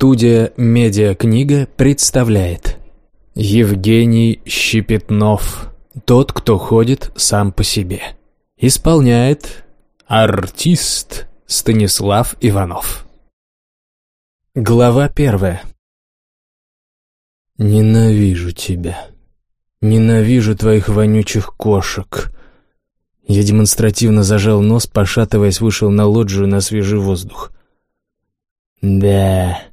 Студия «Медиакнига» представляет Евгений Щепетнов Тот, кто ходит сам по себе Исполняет артист Станислав Иванов Глава первая «Ненавижу тебя. Ненавижу твоих вонючих кошек». Я демонстративно зажал нос, пошатываясь, вышел на лоджию на свежий воздух. Да,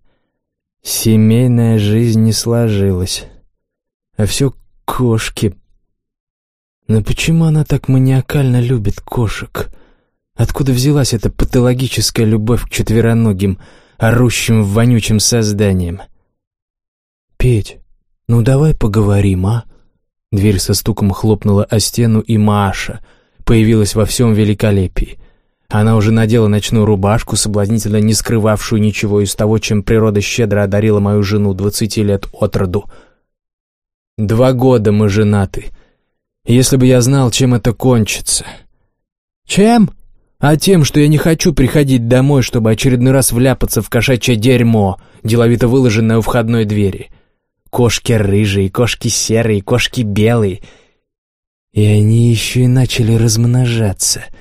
семейная жизнь не сложилась. А все кошки. Но почему она так маниакально любит кошек? Откуда взялась эта патологическая любовь к четвероногим, орущим вонючим созданиям? «Петь, ну давай поговорим, а?» Дверь со стуком хлопнула о стену, и Маша появилась во всем великолепии. Она уже надела ночную рубашку, соблазнительно не скрывавшую ничего из того, чем природа щедро одарила мою жену двадцати лет от роду. Два года мы женаты. Если бы я знал, чем это кончится. Чем? А тем, что я не хочу приходить домой, чтобы очередной раз вляпаться в кошачье дерьмо, деловито выложенное у входной двери. Кошки рыжие, кошки серые, кошки белые. И они еще и начали размножаться —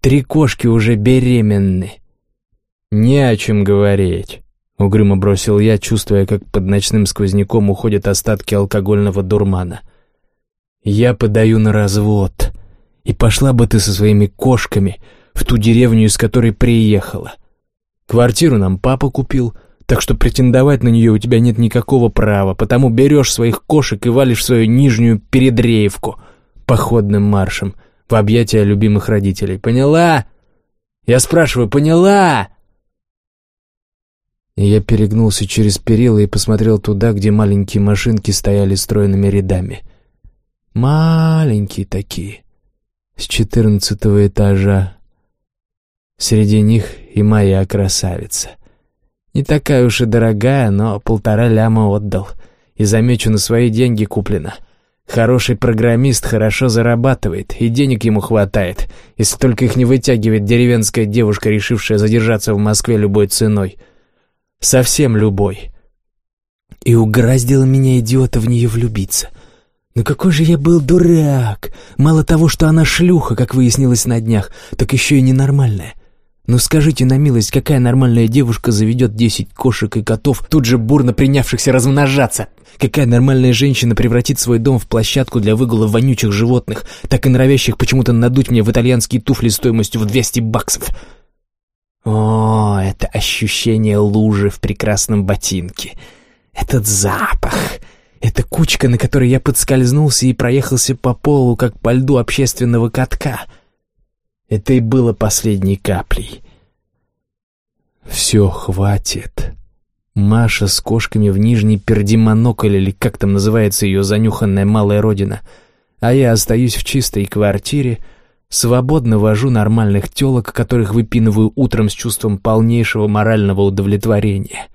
Три кошки уже беременны». «Не о чем говорить», — угрюмо бросил я, чувствуя, как под ночным сквозняком уходят остатки алкогольного дурмана. «Я подаю на развод, и пошла бы ты со своими кошками в ту деревню, из которой приехала. Квартиру нам папа купил, так что претендовать на нее у тебя нет никакого права, потому берешь своих кошек и валишь свою нижнюю передреевку походным маршем» в объятия любимых родителей. Поняла? Я спрашиваю, поняла? Я перегнулся через перила и посмотрел туда, где маленькие машинки стояли стройными рядами. Маленькие такие, с четырнадцатого этажа. Среди них и моя красавица. Не такая уж и дорогая, но полтора ляма отдал. И замечу, на свои деньги куплена — Хороший программист хорошо зарабатывает, и денег ему хватает, если только их не вытягивает деревенская девушка, решившая задержаться в Москве любой ценой. Совсем любой. И угораздило меня, идиота, в нее влюбиться. Ну какой же я был дурак! Мало того, что она шлюха, как выяснилось на днях, так еще и ненормальная. Ну скажите на милость, какая нормальная девушка заведет десять кошек и котов, тут же бурно принявшихся размножаться? Какая нормальная женщина превратит свой дом в площадку для выгула вонючих животных, так и норовящих почему-то надуть мне в итальянские туфли стоимостью в 200 баксов? О, это ощущение лужи в прекрасном ботинке. Этот запах. Это кучка, на которой я подскользнулся и проехался по полу, как по льду общественного катка — это и было последней каплей. «Все, хватит». Маша с кошками в нижней пердимонокль или как там называется ее занюханная малая родина, а я остаюсь в чистой квартире, свободно вожу нормальных телок, которых выпинываю утром с чувством полнейшего морального удовлетворения.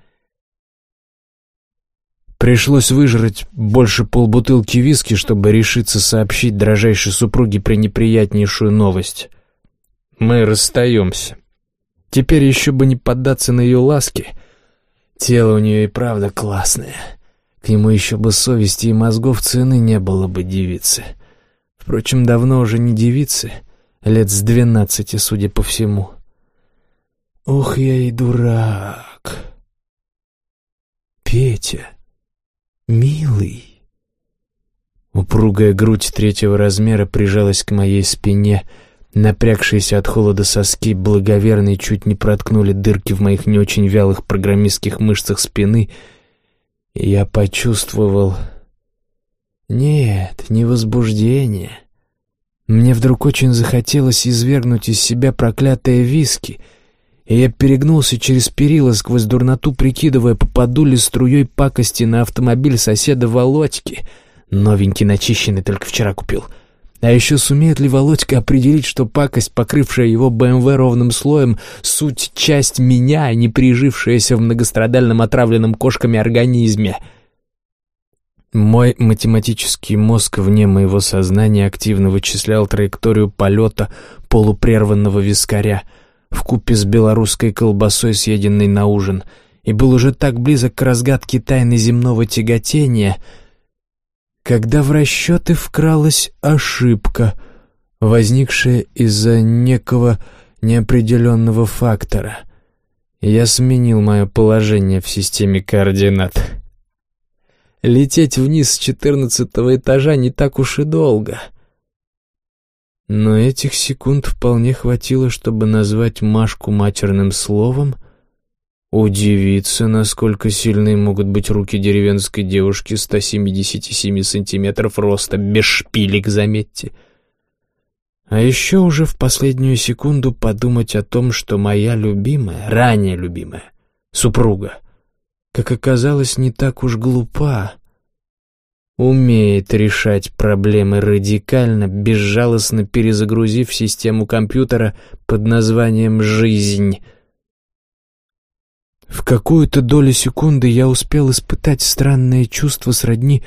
Пришлось выжрать больше полбутылки виски, чтобы решиться сообщить дрожайшей супруге пренеприятнейшую новость. Мы расстаемся. Теперь еще бы не поддаться на ее ласки. Тело у нее и правда классное. К нему еще бы совести и мозгов цены не было бы девицы. Впрочем, давно уже не девицы, лет с двенадцати, судя по всему. Ох, я и дурак. Петя, милый. Упругая грудь третьего размера прижалась к моей спине — Напрягшиеся от холода соски благоверные чуть не проткнули дырки в моих не очень вялых программистских мышцах спины, и я почувствовал... Нет, не возбуждение. Мне вдруг очень захотелось извергнуть из себя проклятые виски, и я перегнулся через перила сквозь дурноту, прикидывая, попаду ли струей пакости на автомобиль соседа Володьки. Новенький, начищенный, только вчера купил — а еще сумеет ли Володька определить, что пакость, покрывшая его БМВ ровным слоем, суть часть меня, не прижившаяся в многострадальном отравленном кошками организме? Мой математический мозг вне моего сознания активно вычислял траекторию полета полупрерванного вискаря в купе с белорусской колбасой, съеденной на ужин, и был уже так близок к разгадке тайны земного тяготения, когда в расчеты вкралась ошибка, возникшая из-за некого неопределенного фактора. Я сменил мое положение в системе координат. Лететь вниз с четырнадцатого этажа не так уж и долго — но этих секунд вполне хватило, чтобы назвать Машку матерным словом, удивиться, насколько сильные могут быть руки деревенской девушки 177 сантиметров роста, без шпилек, заметьте. А еще уже в последнюю секунду подумать о том, что моя любимая, ранее любимая, супруга, как оказалось, не так уж глупа, умеет решать проблемы радикально, безжалостно перезагрузив систему компьютера под названием «Жизнь». В какую-то долю секунды я успел испытать странное чувство сродни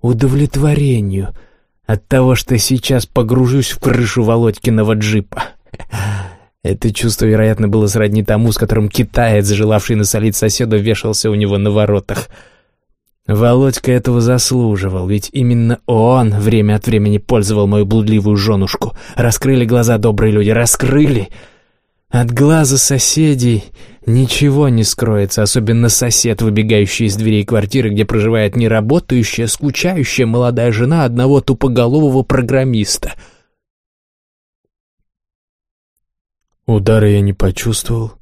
удовлетворению от того, что сейчас погружусь в крышу Володькиного джипа. Это чувство, вероятно, было сродни тому, с которым китаец, желавший насолить соседу, вешался у него на воротах — Володька этого заслуживал, ведь именно он время от времени пользовал мою блудливую женушку. Раскрыли глаза добрые люди, раскрыли. От глаза соседей ничего не скроется, особенно сосед, выбегающий из дверей квартиры, где проживает неработающая, скучающая молодая жена одного тупоголового программиста. Удара я не почувствовал.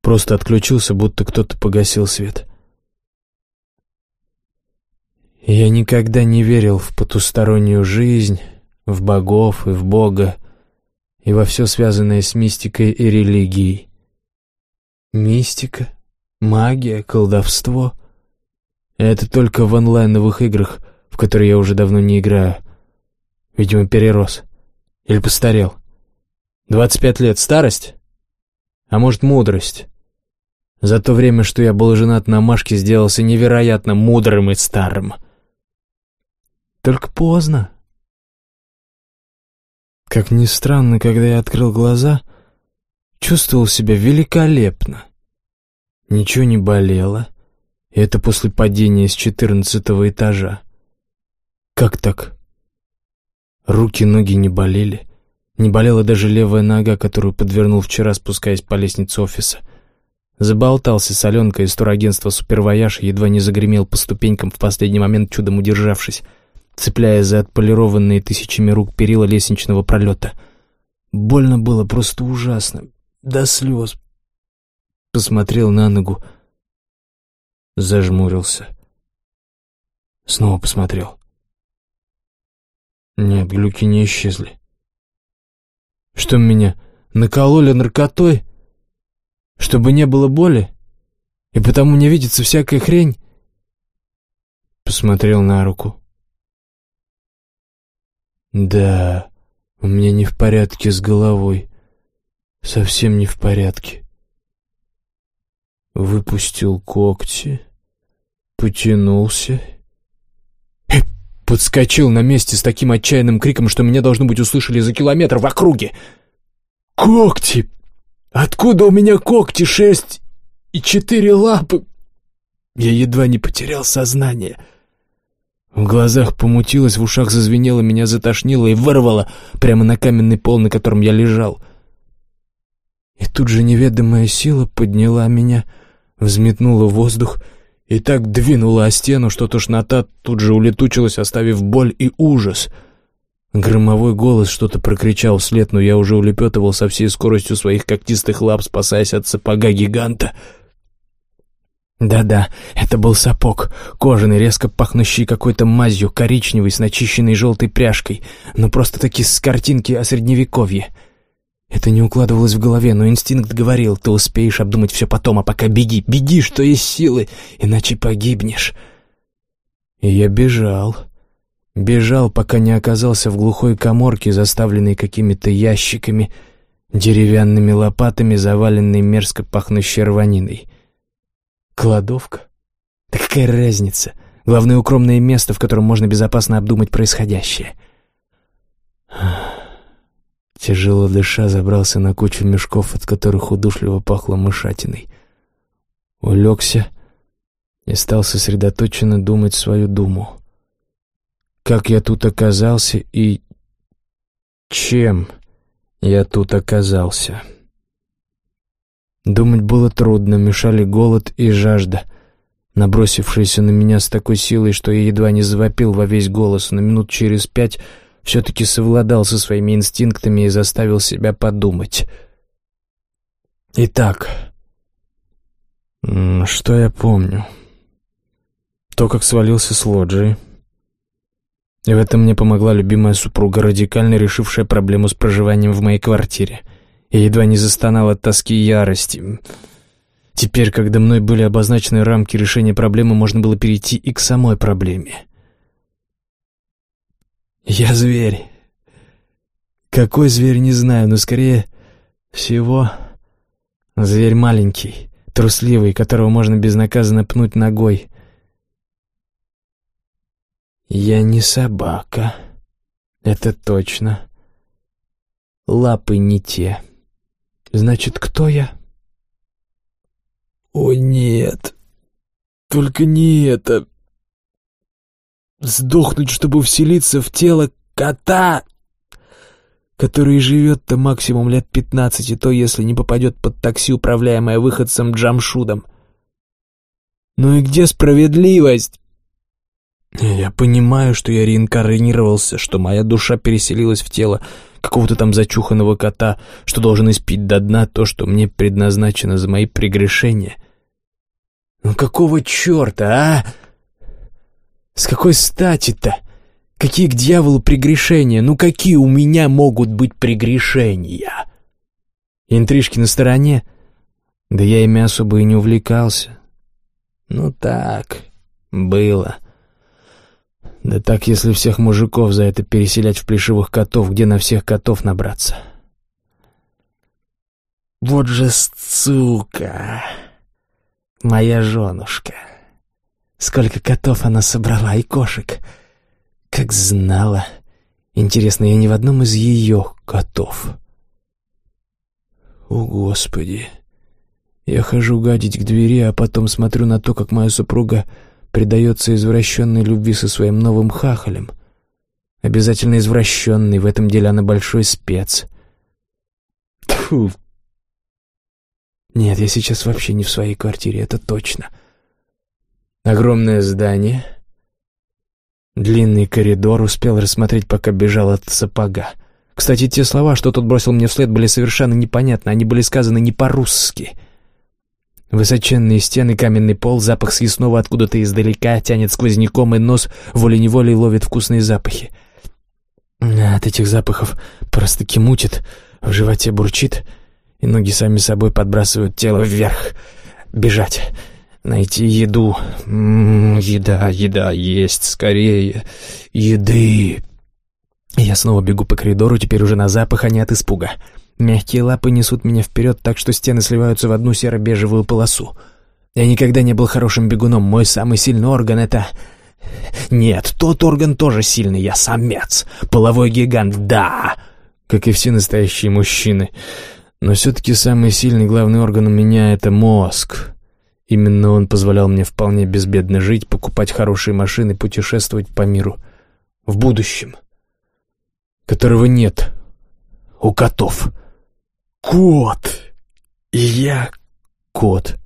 Просто отключился, будто кто-то погасил свет. — я никогда не верил в потустороннюю жизнь, в богов и в Бога, и во все связанное с мистикой и религией. Мистика, магия, колдовство — это только в онлайновых играх, в которые я уже давно не играю. Видимо, перерос. Или постарел. Двадцать пять лет — старость? А может, мудрость? За то время, что я был женат на Машке, сделался невероятно мудрым и старым — только поздно. Как ни странно, когда я открыл глаза, чувствовал себя великолепно. Ничего не болело, это после падения с четырнадцатого этажа. Как так? Руки, ноги не болели. Не болела даже левая нога, которую подвернул вчера, спускаясь по лестнице офиса. Заболтался с Аленкой из турагентства «Супервояж» едва не загремел по ступенькам, в последний момент чудом удержавшись цепляясь за отполированные тысячами рук перила лестничного пролета. Больно было просто ужасно, до слез. Посмотрел на ногу, зажмурился. Снова посмотрел. Нет, глюки не исчезли. Что меня, накололи наркотой? Чтобы не было боли? И потому мне видится всякая хрень? Посмотрел на руку. Да, у меня не в порядке с головой. Совсем не в порядке. Выпустил когти, потянулся и подскочил на месте с таким отчаянным криком, что меня, должно быть, услышали за километр в округе. «Когти! Откуда у меня когти? Шесть и четыре лапы!» Я едва не потерял сознание — в глазах помутилось, в ушах зазвенело, меня затошнило и вырвало прямо на каменный пол, на котором я лежал. И тут же неведомая сила подняла меня, взметнула воздух и так двинула о стену, что тошнота тут же улетучилась, оставив боль и ужас. Громовой голос что-то прокричал вслед, но я уже улепетывал со всей скоростью своих когтистых лап, спасаясь от сапога гиганта — да-да, это был сапог, кожаный, резко пахнущий какой-то мазью, коричневый, с начищенной желтой пряжкой, но просто-таки с картинки о средневековье. Это не укладывалось в голове, но инстинкт говорил, ты успеешь обдумать все потом, а пока беги, беги, что есть силы, иначе погибнешь. И я бежал. Бежал, пока не оказался в глухой коморке, заставленной какими-то ящиками, деревянными лопатами, заваленной мерзко пахнущей рваниной. Кладовка? Да какая разница? Главное укромное место, в котором можно безопасно обдумать происходящее. Тяжело дыша, забрался на кучу мешков, от которых удушливо пахло мышатиной. улегся и стал сосредоточенно думать свою думу. Как я тут оказался и чем я тут оказался? Думать было трудно, мешали голод и жажда, набросившиеся на меня с такой силой, что я едва не завопил во весь голос, но минут через пять все-таки совладал со своими инстинктами и заставил себя подумать. Итак, что я помню? То, как свалился с лоджии. И в этом мне помогла любимая супруга, радикально решившая проблему с проживанием в моей квартире. Я едва не застонал от тоски и ярости. Теперь, когда мной были обозначены рамки решения проблемы, можно было перейти и к самой проблеме. Я зверь. Какой зверь, не знаю, но скорее всего зверь маленький, трусливый, которого можно безнаказанно пнуть ногой. Я не собака, это точно. Лапы не те. Значит, кто я? О нет, только не это сдохнуть, чтобы вселиться в тело кота, который живет-то максимум лет пятнадцать, и то, если не попадет под такси, управляемое выходцем Джамшудом. Ну и где справедливость? Я понимаю, что я реинкарнировался, что моя душа переселилась в тело какого-то там зачуханного кота, что должен испить до дна то, что мне предназначено за мои прегрешения. Ну какого черта, а? С какой стати-то? Какие к дьяволу прегрешения? Ну какие у меня могут быть прегрешения? Интрижки на стороне? Да я ими особо и не увлекался. Ну так, было. Да так, если всех мужиков за это переселять в плешивых котов, где на всех котов набраться? Вот же сука, моя женушка. Сколько котов она собрала и кошек. Как знала. Интересно, я не в одном из ее котов. О, Господи. Я хожу гадить к двери, а потом смотрю на то, как моя супруга предается извращенной любви со своим новым хахалем. Обязательно извращенный, в этом деле она большой спец. Тьфу. Нет, я сейчас вообще не в своей квартире, это точно. — Огромное здание, длинный коридор, успел рассмотреть, пока бежал от сапога. Кстати, те слова, что тот бросил мне вслед, были совершенно непонятны, они были сказаны не по-русски. Высоченные стены, каменный пол, запах съестного откуда-то издалека, тянет сквозняком, и нос волей-неволей ловит вкусные запахи. От этих запахов просто кимутит, в животе бурчит, и ноги сами собой подбрасывают тело вверх. Бежать. Найти еду. М -м, еда, еда, есть, скорее. Еды. Я снова бегу по коридору, теперь уже на запах, а не от испуга. Мягкие лапы несут меня вперед, так что стены сливаются в одну серо-бежевую полосу. Я никогда не был хорошим бегуном, мой самый сильный орган — это... Нет, тот орган тоже сильный, я самец. Половой гигант, да. Как и все настоящие мужчины. Но все-таки самый сильный главный орган у меня — это мозг. Именно он позволял мне вполне безбедно жить, покупать хорошие машины, путешествовать по миру. В будущем. Которого нет у котов. Кот! И я кот.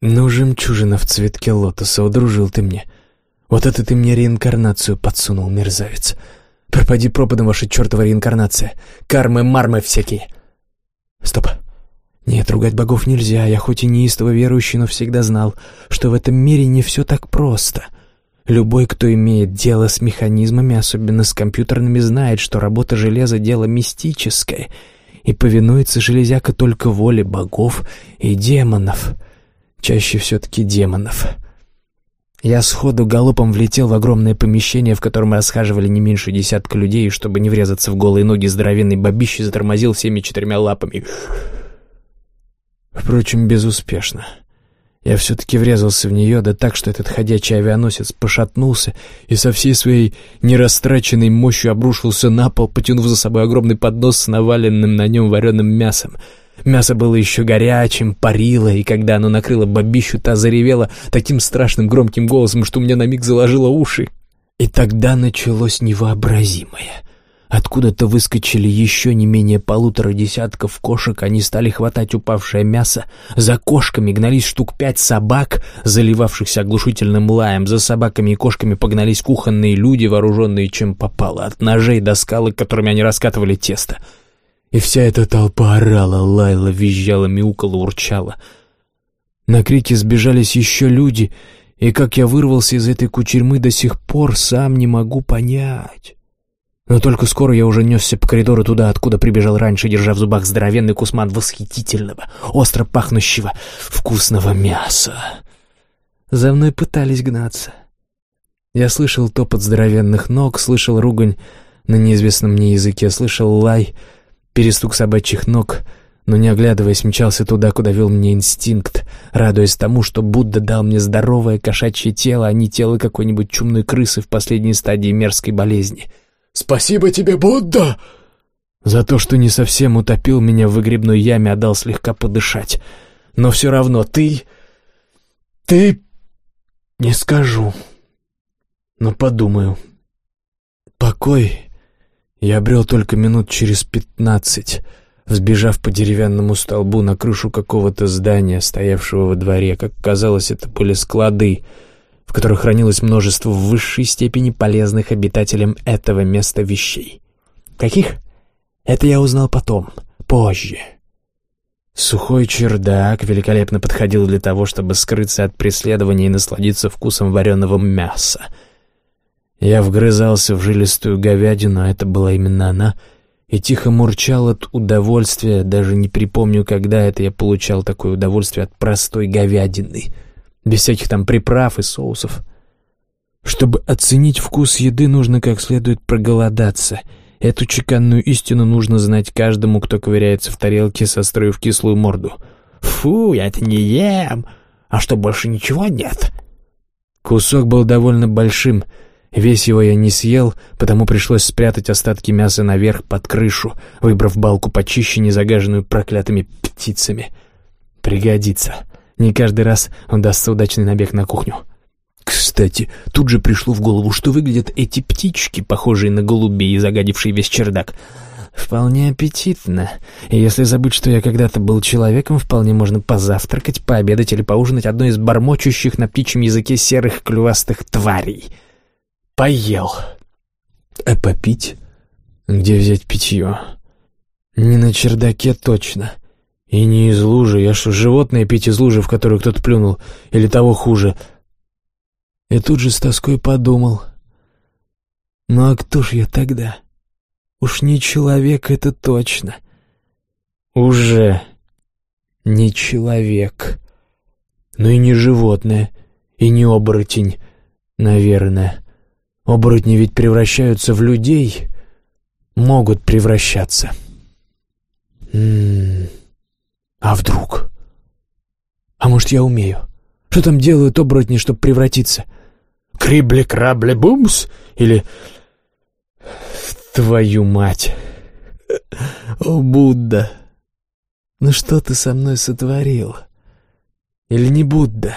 Ну, жемчужина в цветке лотоса, удружил ты мне. Вот это ты мне реинкарнацию подсунул, мерзавец. Пропади пропадом ваша чертова реинкарнация. Кармы-мармы всякие. Стоп. Нет, ругать богов нельзя, я хоть и неистово верующий, но всегда знал, что в этом мире не все так просто. Любой, кто имеет дело с механизмами, особенно с компьютерными, знает, что работа железа — дело мистическое, и повинуется железяка только воле богов и демонов. Чаще все-таки демонов. Я сходу галопом влетел в огромное помещение, в котором расхаживали не меньше десятка людей, и чтобы не врезаться в голые ноги здоровенной бабищи, затормозил всеми четырьмя лапами — Впрочем, безуспешно. Я все-таки врезался в нее, да так, что этот ходячий авианосец пошатнулся и со всей своей нерастраченной мощью обрушился на пол, потянув за собой огромный поднос с наваленным на нем вареным мясом. Мясо было еще горячим, парило, и когда оно накрыло бабищу, та заревела таким страшным громким голосом, что у меня на миг заложило уши. И тогда началось невообразимое. Откуда-то выскочили еще не менее полутора десятков кошек, они стали хватать упавшее мясо. За кошками гнались штук пять собак, заливавшихся оглушительным лаем. За собаками и кошками погнались кухонные люди, вооруженные чем попало, от ножей до скалы, которыми они раскатывали тесто. И вся эта толпа орала, лаяла, визжала, мяукала, урчала. На крики сбежались еще люди, и как я вырвался из этой кучерьмы до сих пор, сам не могу понять. Но только скоро я уже несся по коридору туда, откуда прибежал раньше, держа в зубах здоровенный кусман восхитительного, остро пахнущего, вкусного мяса. За мной пытались гнаться. Я слышал топот здоровенных ног, слышал ругань на неизвестном мне языке, слышал лай, перестук собачьих ног, но не оглядываясь, мчался туда, куда вел мне инстинкт, радуясь тому, что Будда дал мне здоровое кошачье тело, а не тело какой-нибудь чумной крысы в последней стадии мерзкой болезни — Спасибо тебе, Будда!» За то, что не совсем утопил меня в выгребной яме, отдал слегка подышать. Но все равно ты... Ты... Не скажу. Но подумаю. Покой я обрел только минут через пятнадцать, взбежав по деревянному столбу на крышу какого-то здания, стоявшего во дворе. Как казалось, это были склады — в которых хранилось множество в высшей степени полезных обитателям этого места вещей. Каких? Это я узнал потом, позже. Сухой чердак великолепно подходил для того, чтобы скрыться от преследования и насладиться вкусом вареного мяса. Я вгрызался в жилистую говядину, а это была именно она, и тихо мурчал от удовольствия, даже не припомню, когда это я получал такое удовольствие от простой говядины — без всяких там приправ и соусов. Чтобы оценить вкус еды, нужно как следует проголодаться. Эту чеканную истину нужно знать каждому, кто ковыряется в тарелке, состроив кислую морду. «Фу, я это не ем! А что, больше ничего нет?» Кусок был довольно большим. Весь его я не съел, потому пришлось спрятать остатки мяса наверх под крышу, выбрав балку почище, не загаженную проклятыми птицами. «Пригодится». Не каждый раз удастся удачный набег на кухню. Кстати, тут же пришло в голову, что выглядят эти птички, похожие на голубей, загадившие весь чердак. Вполне аппетитно. И если забыть, что я когда-то был человеком, вполне можно позавтракать, пообедать или поужинать одной из бормочущих на птичьем языке серых клювастых тварей. Поел. А попить? Где взять питье? Не на чердаке точно. И не из лужи. Я что, животное пить из лужи, в которую кто-то плюнул? Или того хуже? И тут же с тоской подумал. Ну а кто ж я тогда? Уж не человек это точно. Уже не человек. Но и не животное, и не оборотень, наверное. Оборотни ведь превращаются в людей. Могут превращаться. Ммм... А вдруг? А может, я умею? Что там делают оборотни, чтобы превратиться? Крибли-крабли-бумс? Или... Твою мать! О, Будда! Ну что ты со мной сотворил? Или не Будда?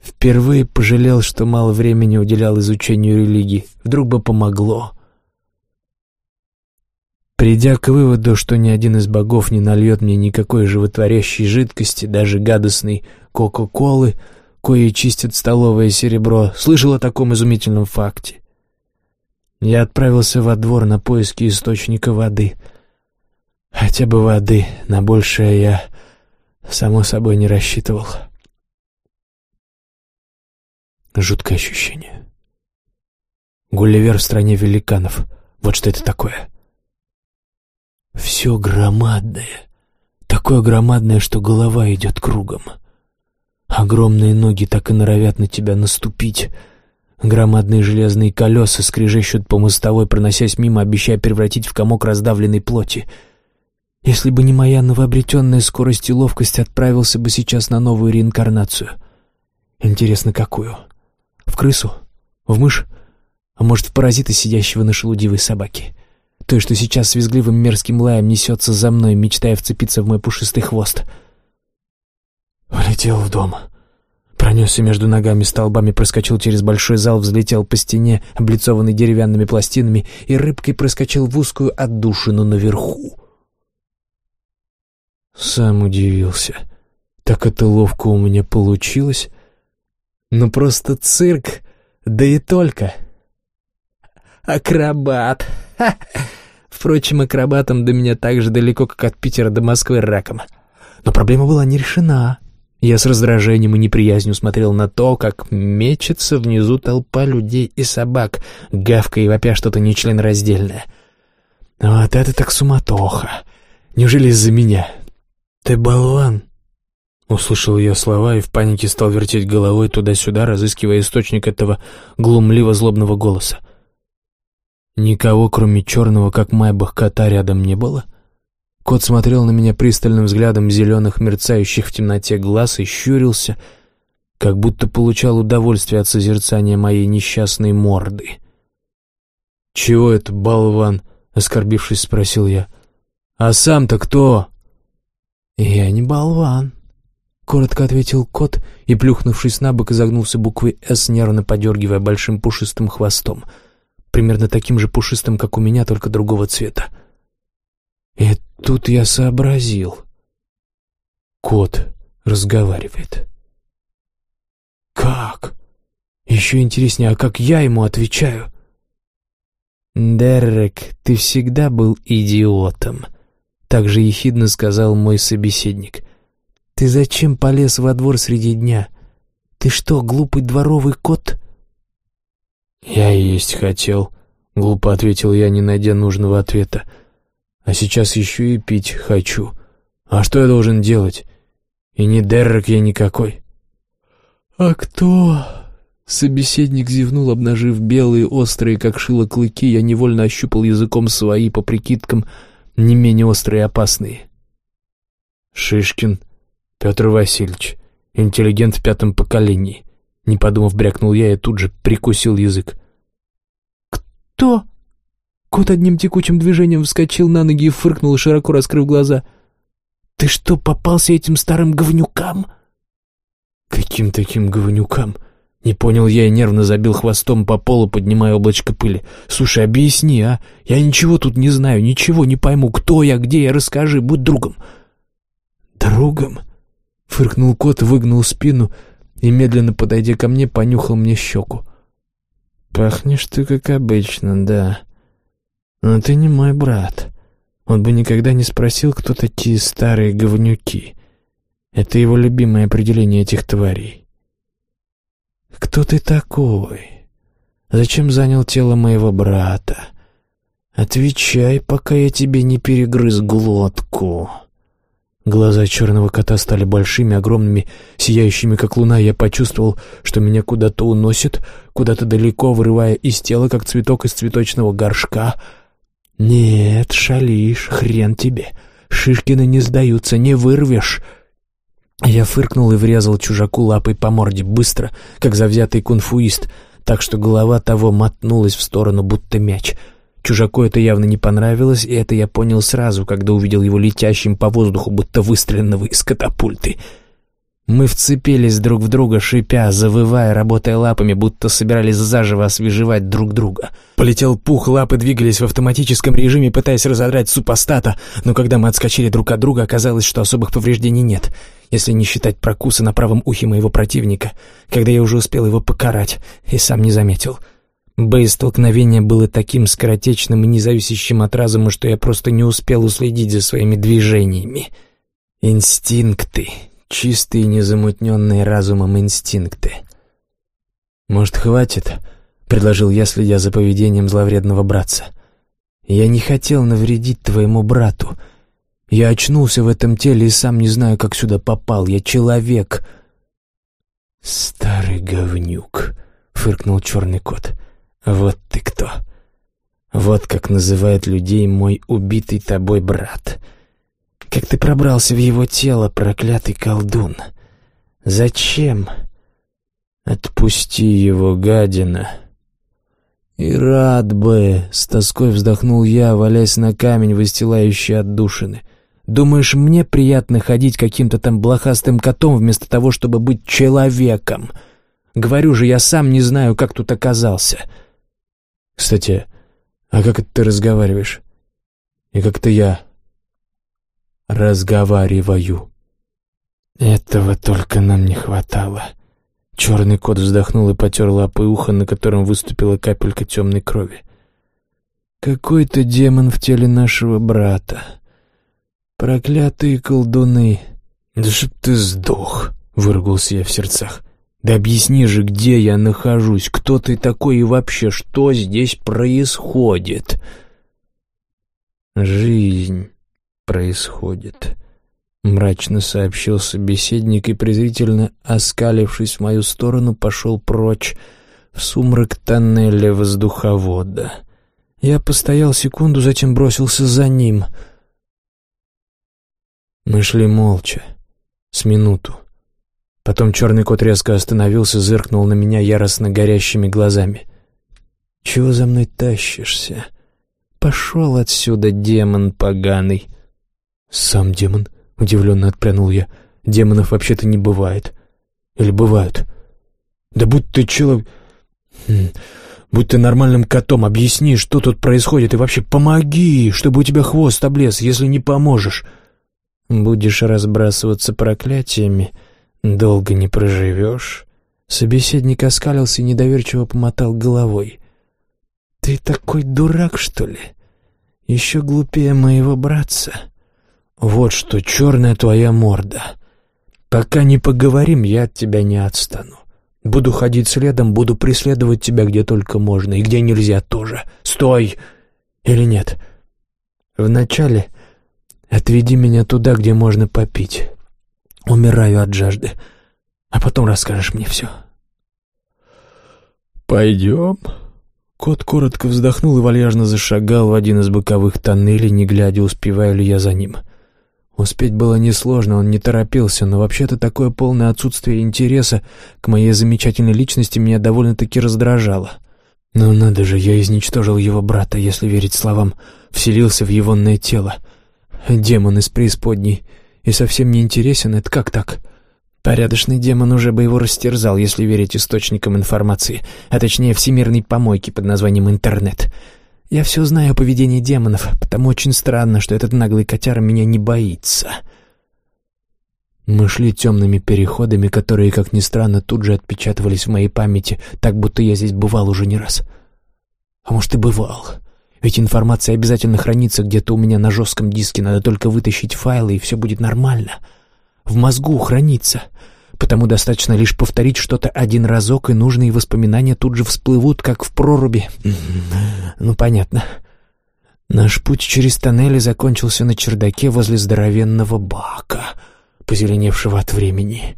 Впервые пожалел, что мало времени уделял изучению религии. Вдруг бы помогло. Придя к выводу, что ни один из богов не нальет мне никакой животворящей жидкости, даже гадостной кока-колы, кое чистит столовое серебро, слышал о таком изумительном факте. Я отправился во двор на поиски источника воды. Хотя бы воды, на большее я, само собой, не рассчитывал. Жуткое ощущение. Гулливер в стране великанов. Вот что это такое. Все громадное, такое громадное, что голова идет кругом. Огромные ноги так и норовят на тебя наступить. Громадные железные колеса скрежещут по мостовой, проносясь мимо, обещая превратить в комок раздавленной плоти. Если бы не моя новообретенная скорость и ловкость, отправился бы сейчас на новую реинкарнацию. Интересно, какую? В крысу? В мышь? А может, в паразита, сидящего на шелудивой собаке? Той, что сейчас с визгливым мерзким лаем несется за мной, мечтая вцепиться в мой пушистый хвост. Влетел в дом. Пронесся между ногами столбами, проскочил через большой зал, взлетел по стене, облицованный деревянными пластинами, и рыбкой проскочил в узкую отдушину наверху. Сам удивился. Так это ловко у меня получилось. Ну просто цирк, да и только. Акробат. Ха! Впрочем, акробатом до меня так же далеко, как от Питера до Москвы раком. Но проблема была не решена. Я с раздражением и неприязнью смотрел на то, как мечется внизу толпа людей и собак, гавкая и вопя что-то нечленораздельное. Вот это так суматоха! Неужели из-за меня? Ты болван! Услышал я слова и в панике стал вертеть головой туда-сюда, разыскивая источник этого глумливо-злобного голоса. Никого, кроме черного, как майбах кота, рядом не было. Кот смотрел на меня пристальным взглядом зеленых, мерцающих в темноте глаз и щурился, как будто получал удовольствие от созерцания моей несчастной морды. «Чего это, болван?» — оскорбившись, спросил я. «А сам-то кто?» «Я не болван», — коротко ответил кот и, плюхнувшись на бок, изогнулся буквой «С», нервно подергивая большим пушистым хвостом — примерно таким же пушистым, как у меня, только другого цвета. И тут я сообразил. Кот разговаривает. Как? Еще интереснее, а как я ему отвечаю? «Дерек, ты всегда был идиотом», — так же ехидно сказал мой собеседник. «Ты зачем полез во двор среди дня? Ты что, глупый дворовый кот?» «Я есть хотел», — глупо ответил я, не найдя нужного ответа. «А сейчас еще и пить хочу. А что я должен делать? И не Деррек я никакой». «А кто?» Собеседник зевнул, обнажив белые, острые, как шило клыки. Я невольно ощупал языком свои, по прикидкам, не менее острые и опасные. «Шишкин Петр Васильевич, интеллигент в пятом поколении. Не подумав, брякнул я и тут же прикусил язык. «Кто?» Кот одним текучим движением вскочил на ноги и фыркнул, широко раскрыв глаза. «Ты что, попался этим старым говнюкам?» «Каким таким говнюкам?» Не понял я и нервно забил хвостом по полу, поднимая облачко пыли. «Слушай, объясни, а? Я ничего тут не знаю, ничего не пойму. Кто я, где я, расскажи, будь другом». «Другом?» — фыркнул кот, выгнул спину и, медленно подойдя ко мне, понюхал мне щеку. «Пахнешь ты, как обычно, да. Но ты не мой брат. Он бы никогда не спросил, кто такие старые говнюки. Это его любимое определение этих тварей. Кто ты такой? Зачем занял тело моего брата? Отвечай, пока я тебе не перегрыз глотку». Глаза черного кота стали большими, огромными, сияющими, как луна, я почувствовал, что меня куда-то уносит, куда-то далеко, вырывая из тела, как цветок из цветочного горшка. «Нет, шалишь, хрен тебе. Шишкины не сдаются, не вырвешь». Я фыркнул и врезал чужаку лапой по морде быстро, как завзятый кунфуист, так что голова того мотнулась в сторону, будто мяч — Чужаку это явно не понравилось, и это я понял сразу, когда увидел его летящим по воздуху, будто выстреленного из катапульты. Мы вцепились друг в друга, шипя, завывая, работая лапами, будто собирались заживо освежевать друг друга. Полетел пух, лапы двигались в автоматическом режиме, пытаясь разодрать супостата, но когда мы отскочили друг от друга, оказалось, что особых повреждений нет, если не считать прокуса на правом ухе моего противника, когда я уже успел его покарать и сам не заметил — Боестолкновение было таким скоротечным и независящим от разума, что я просто не успел уследить за своими движениями. Инстинкты. Чистые, незамутненные разумом инстинкты. «Может, хватит?» — предложил я, следя за поведением зловредного братца. «Я не хотел навредить твоему брату. Я очнулся в этом теле и сам не знаю, как сюда попал. Я человек». «Старый говнюк», — фыркнул черный кот. Вот ты кто. Вот как называет людей мой убитый тобой брат. Как ты пробрался в его тело, проклятый колдун? Зачем? Отпусти его, гадина. «И рад бы!» — с тоской вздохнул я, валясь на камень, выстилающий отдушины. «Думаешь, мне приятно ходить каким-то там блохастым котом вместо того, чтобы быть человеком? Говорю же, я сам не знаю, как тут оказался». «Кстати, а как это ты разговариваешь? И как-то я разговариваю?» «Этого только нам не хватало». Черный кот вздохнул и потер лапой ухо, на котором выступила капелька темной крови. «Какой-то демон в теле нашего брата. Проклятые колдуны!» «Да чтоб ты сдох!» — выругался я в сердцах. «Да объясни же, где я нахожусь, кто ты такой и вообще, что здесь происходит?» «Жизнь происходит», — мрачно сообщил собеседник и, презрительно оскалившись в мою сторону, пошел прочь в сумрак тоннеля воздуховода. Я постоял секунду, затем бросился за ним. Мы шли молча, с минуту. Потом черный кот резко остановился, зыркнул на меня яростно горящими глазами. «Чего за мной тащишься? Пошел отсюда, демон поганый!» «Сам демон?» Удивленно отпрянул я. Демонов вообще-то не бывает. Или бывают? Да будь ты человек... Хм, будь ты нормальным котом, объясни, что тут происходит, и вообще помоги, чтобы у тебя хвост облез, если не поможешь. Будешь разбрасываться проклятиями, долго не проживешь. Собеседник оскалился и недоверчиво помотал головой. «Ты такой дурак, что ли? Еще глупее моего братца?» Вот что, черная твоя морда. Пока не поговорим, я от тебя не отстану. Буду ходить следом, буду преследовать тебя где только можно, и где нельзя тоже. Стой! Или нет? Вначале отведи меня туда, где можно попить. Умираю от жажды. А потом расскажешь мне все. «Пойдем?» Кот коротко вздохнул и вальяжно зашагал в один из боковых тоннелей, не глядя, успеваю ли я за ним. — Успеть было несложно, он не торопился, но вообще-то такое полное отсутствие интереса к моей замечательной личности меня довольно-таки раздражало. Но надо же, я изничтожил его брата, если верить словам, вселился в егонное тело. Демон из преисподней. И совсем не интересен, это как так? Порядочный демон уже бы его растерзал, если верить источникам информации, а точнее всемирной помойке под названием «интернет». Я все знаю о поведении демонов, потому очень странно, что этот наглый котяра меня не боится. Мы шли темными переходами, которые, как ни странно, тут же отпечатывались в моей памяти, так будто я здесь бывал уже не раз. А может, и бывал. Ведь информация обязательно хранится где-то у меня на жестком диске, надо только вытащить файлы, и все будет нормально. В мозгу хранится потому достаточно лишь повторить что-то один разок, и нужные воспоминания тут же всплывут, как в проруби. Ну, понятно. Наш путь через тоннели закончился на чердаке возле здоровенного бака, позеленевшего от времени.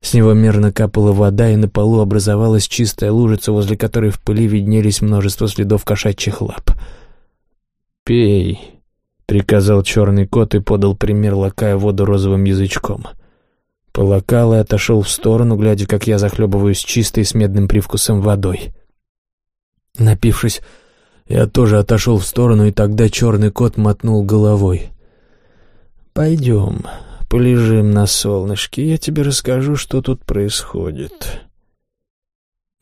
С него мерно капала вода, и на полу образовалась чистая лужица, возле которой в пыли виднелись множество следов кошачьих лап. «Пей», — приказал черный кот и подал пример, лакая воду розовым язычком — Полокал и отошел в сторону, глядя, как я захлебываюсь чистой с медным привкусом водой. Напившись, я тоже отошел в сторону, и тогда черный кот мотнул головой. «Пойдем, полежим на солнышке, я тебе расскажу, что тут происходит».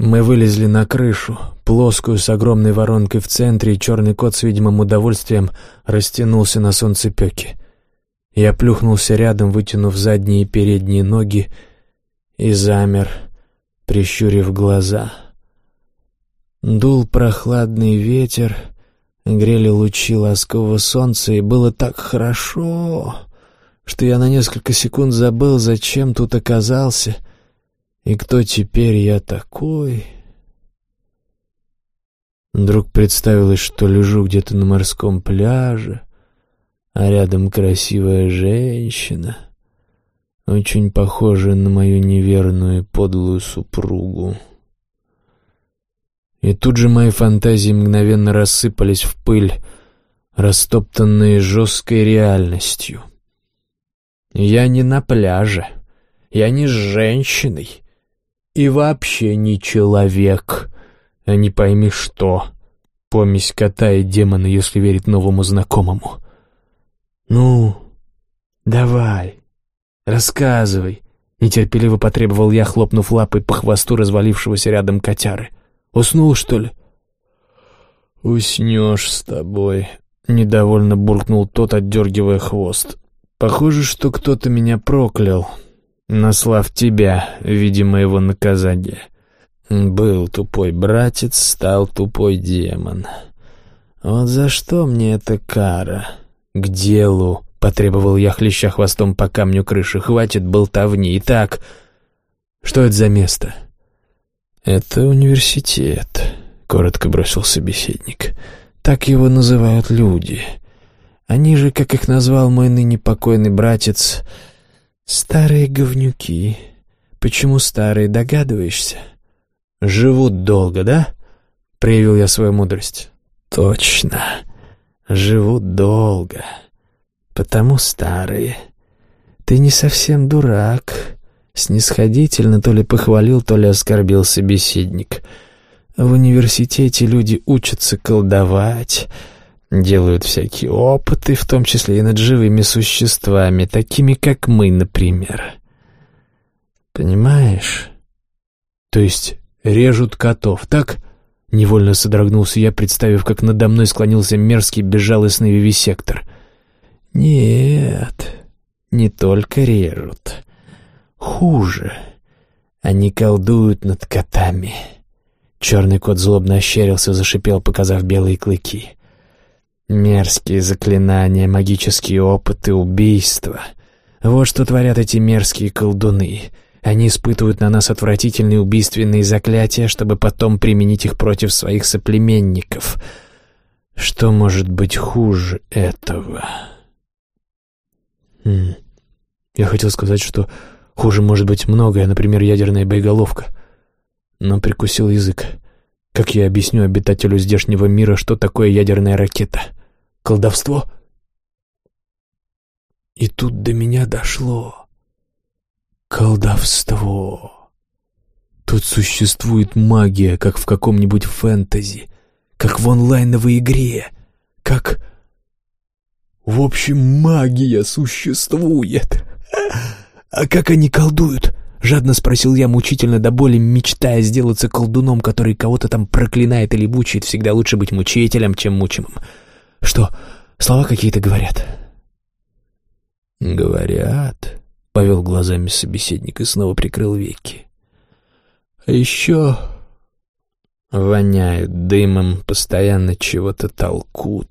Мы вылезли на крышу, плоскую с огромной воронкой в центре, и черный кот с видимым удовольствием растянулся на солнцепеке. Я плюхнулся рядом, вытянув задние и передние ноги, и замер, прищурив глаза. Дул прохладный ветер, грели лучи ласкового солнца, и было так хорошо, что я на несколько секунд забыл, зачем тут оказался, и кто теперь я такой. Вдруг представилось, что лежу где-то на морском пляже, а рядом красивая женщина, очень похожая на мою неверную и подлую супругу. И тут же мои фантазии мгновенно рассыпались в пыль, растоптанные жесткой реальностью. Я не на пляже, я не с женщиной и вообще не человек, а не пойми что — Помесь кота и демона, если верить новому знакомому. «Ну, давай, рассказывай», — нетерпеливо потребовал я, хлопнув лапой по хвосту развалившегося рядом котяры. «Уснул, что ли?» «Уснешь с тобой», — недовольно буркнул тот, отдергивая хвост. «Похоже, что кто-то меня проклял, наслав тебя в виде моего наказания. Был тупой братец, стал тупой демон. Вот за что мне эта кара? К делу!» — потребовал я, хлеща хвостом по камню крыши. «Хватит болтовни. Итак, что это за место?» «Это университет», — коротко бросил собеседник. «Так его называют люди. Они же, как их назвал мой ныне покойный братец, старые говнюки. Почему старые, догадываешься?» «Живут долго, да?» — проявил я свою мудрость. «Точно. Живут долго. Потому старые. Ты не совсем дурак». Снисходительно то ли похвалил, то ли оскорбил собеседник — в университете люди учатся колдовать, делают всякие опыты, в том числе и над живыми существами, такими как мы, например. Понимаешь? То есть режут котов, так? Невольно содрогнулся я, представив, как надо мной склонился мерзкий безжалостный вивисектор. Нет, не только режут. Хуже. Они колдуют над котами. Черный кот злобно ощерился, зашипел, показав белые клыки. Мерзкие заклинания, магические опыты, убийства. Вот что творят эти мерзкие колдуны. Они испытывают на нас отвратительные убийственные заклятия, чтобы потом применить их против своих соплеменников. Что может быть хуже этого? Хм. Я хотел сказать, что хуже может быть многое, например, ядерная боеголовка — но прикусил язык. Как я объясню обитателю здешнего мира, что такое ядерная ракета? Колдовство? И тут до меня дошло. Колдовство. Тут существует магия, как в каком-нибудь фэнтези, как в онлайновой игре, как... В общем, магия существует. А как они колдуют? Жадно спросил я, мучительно до боли, мечтая сделаться колдуном, который кого-то там проклинает или мучает. Всегда лучше быть мучителем, чем мучимым. Что, слова какие-то говорят? «Говорят», — повел глазами собеседник и снова прикрыл веки. «А еще воняют дымом, постоянно чего-то толкут,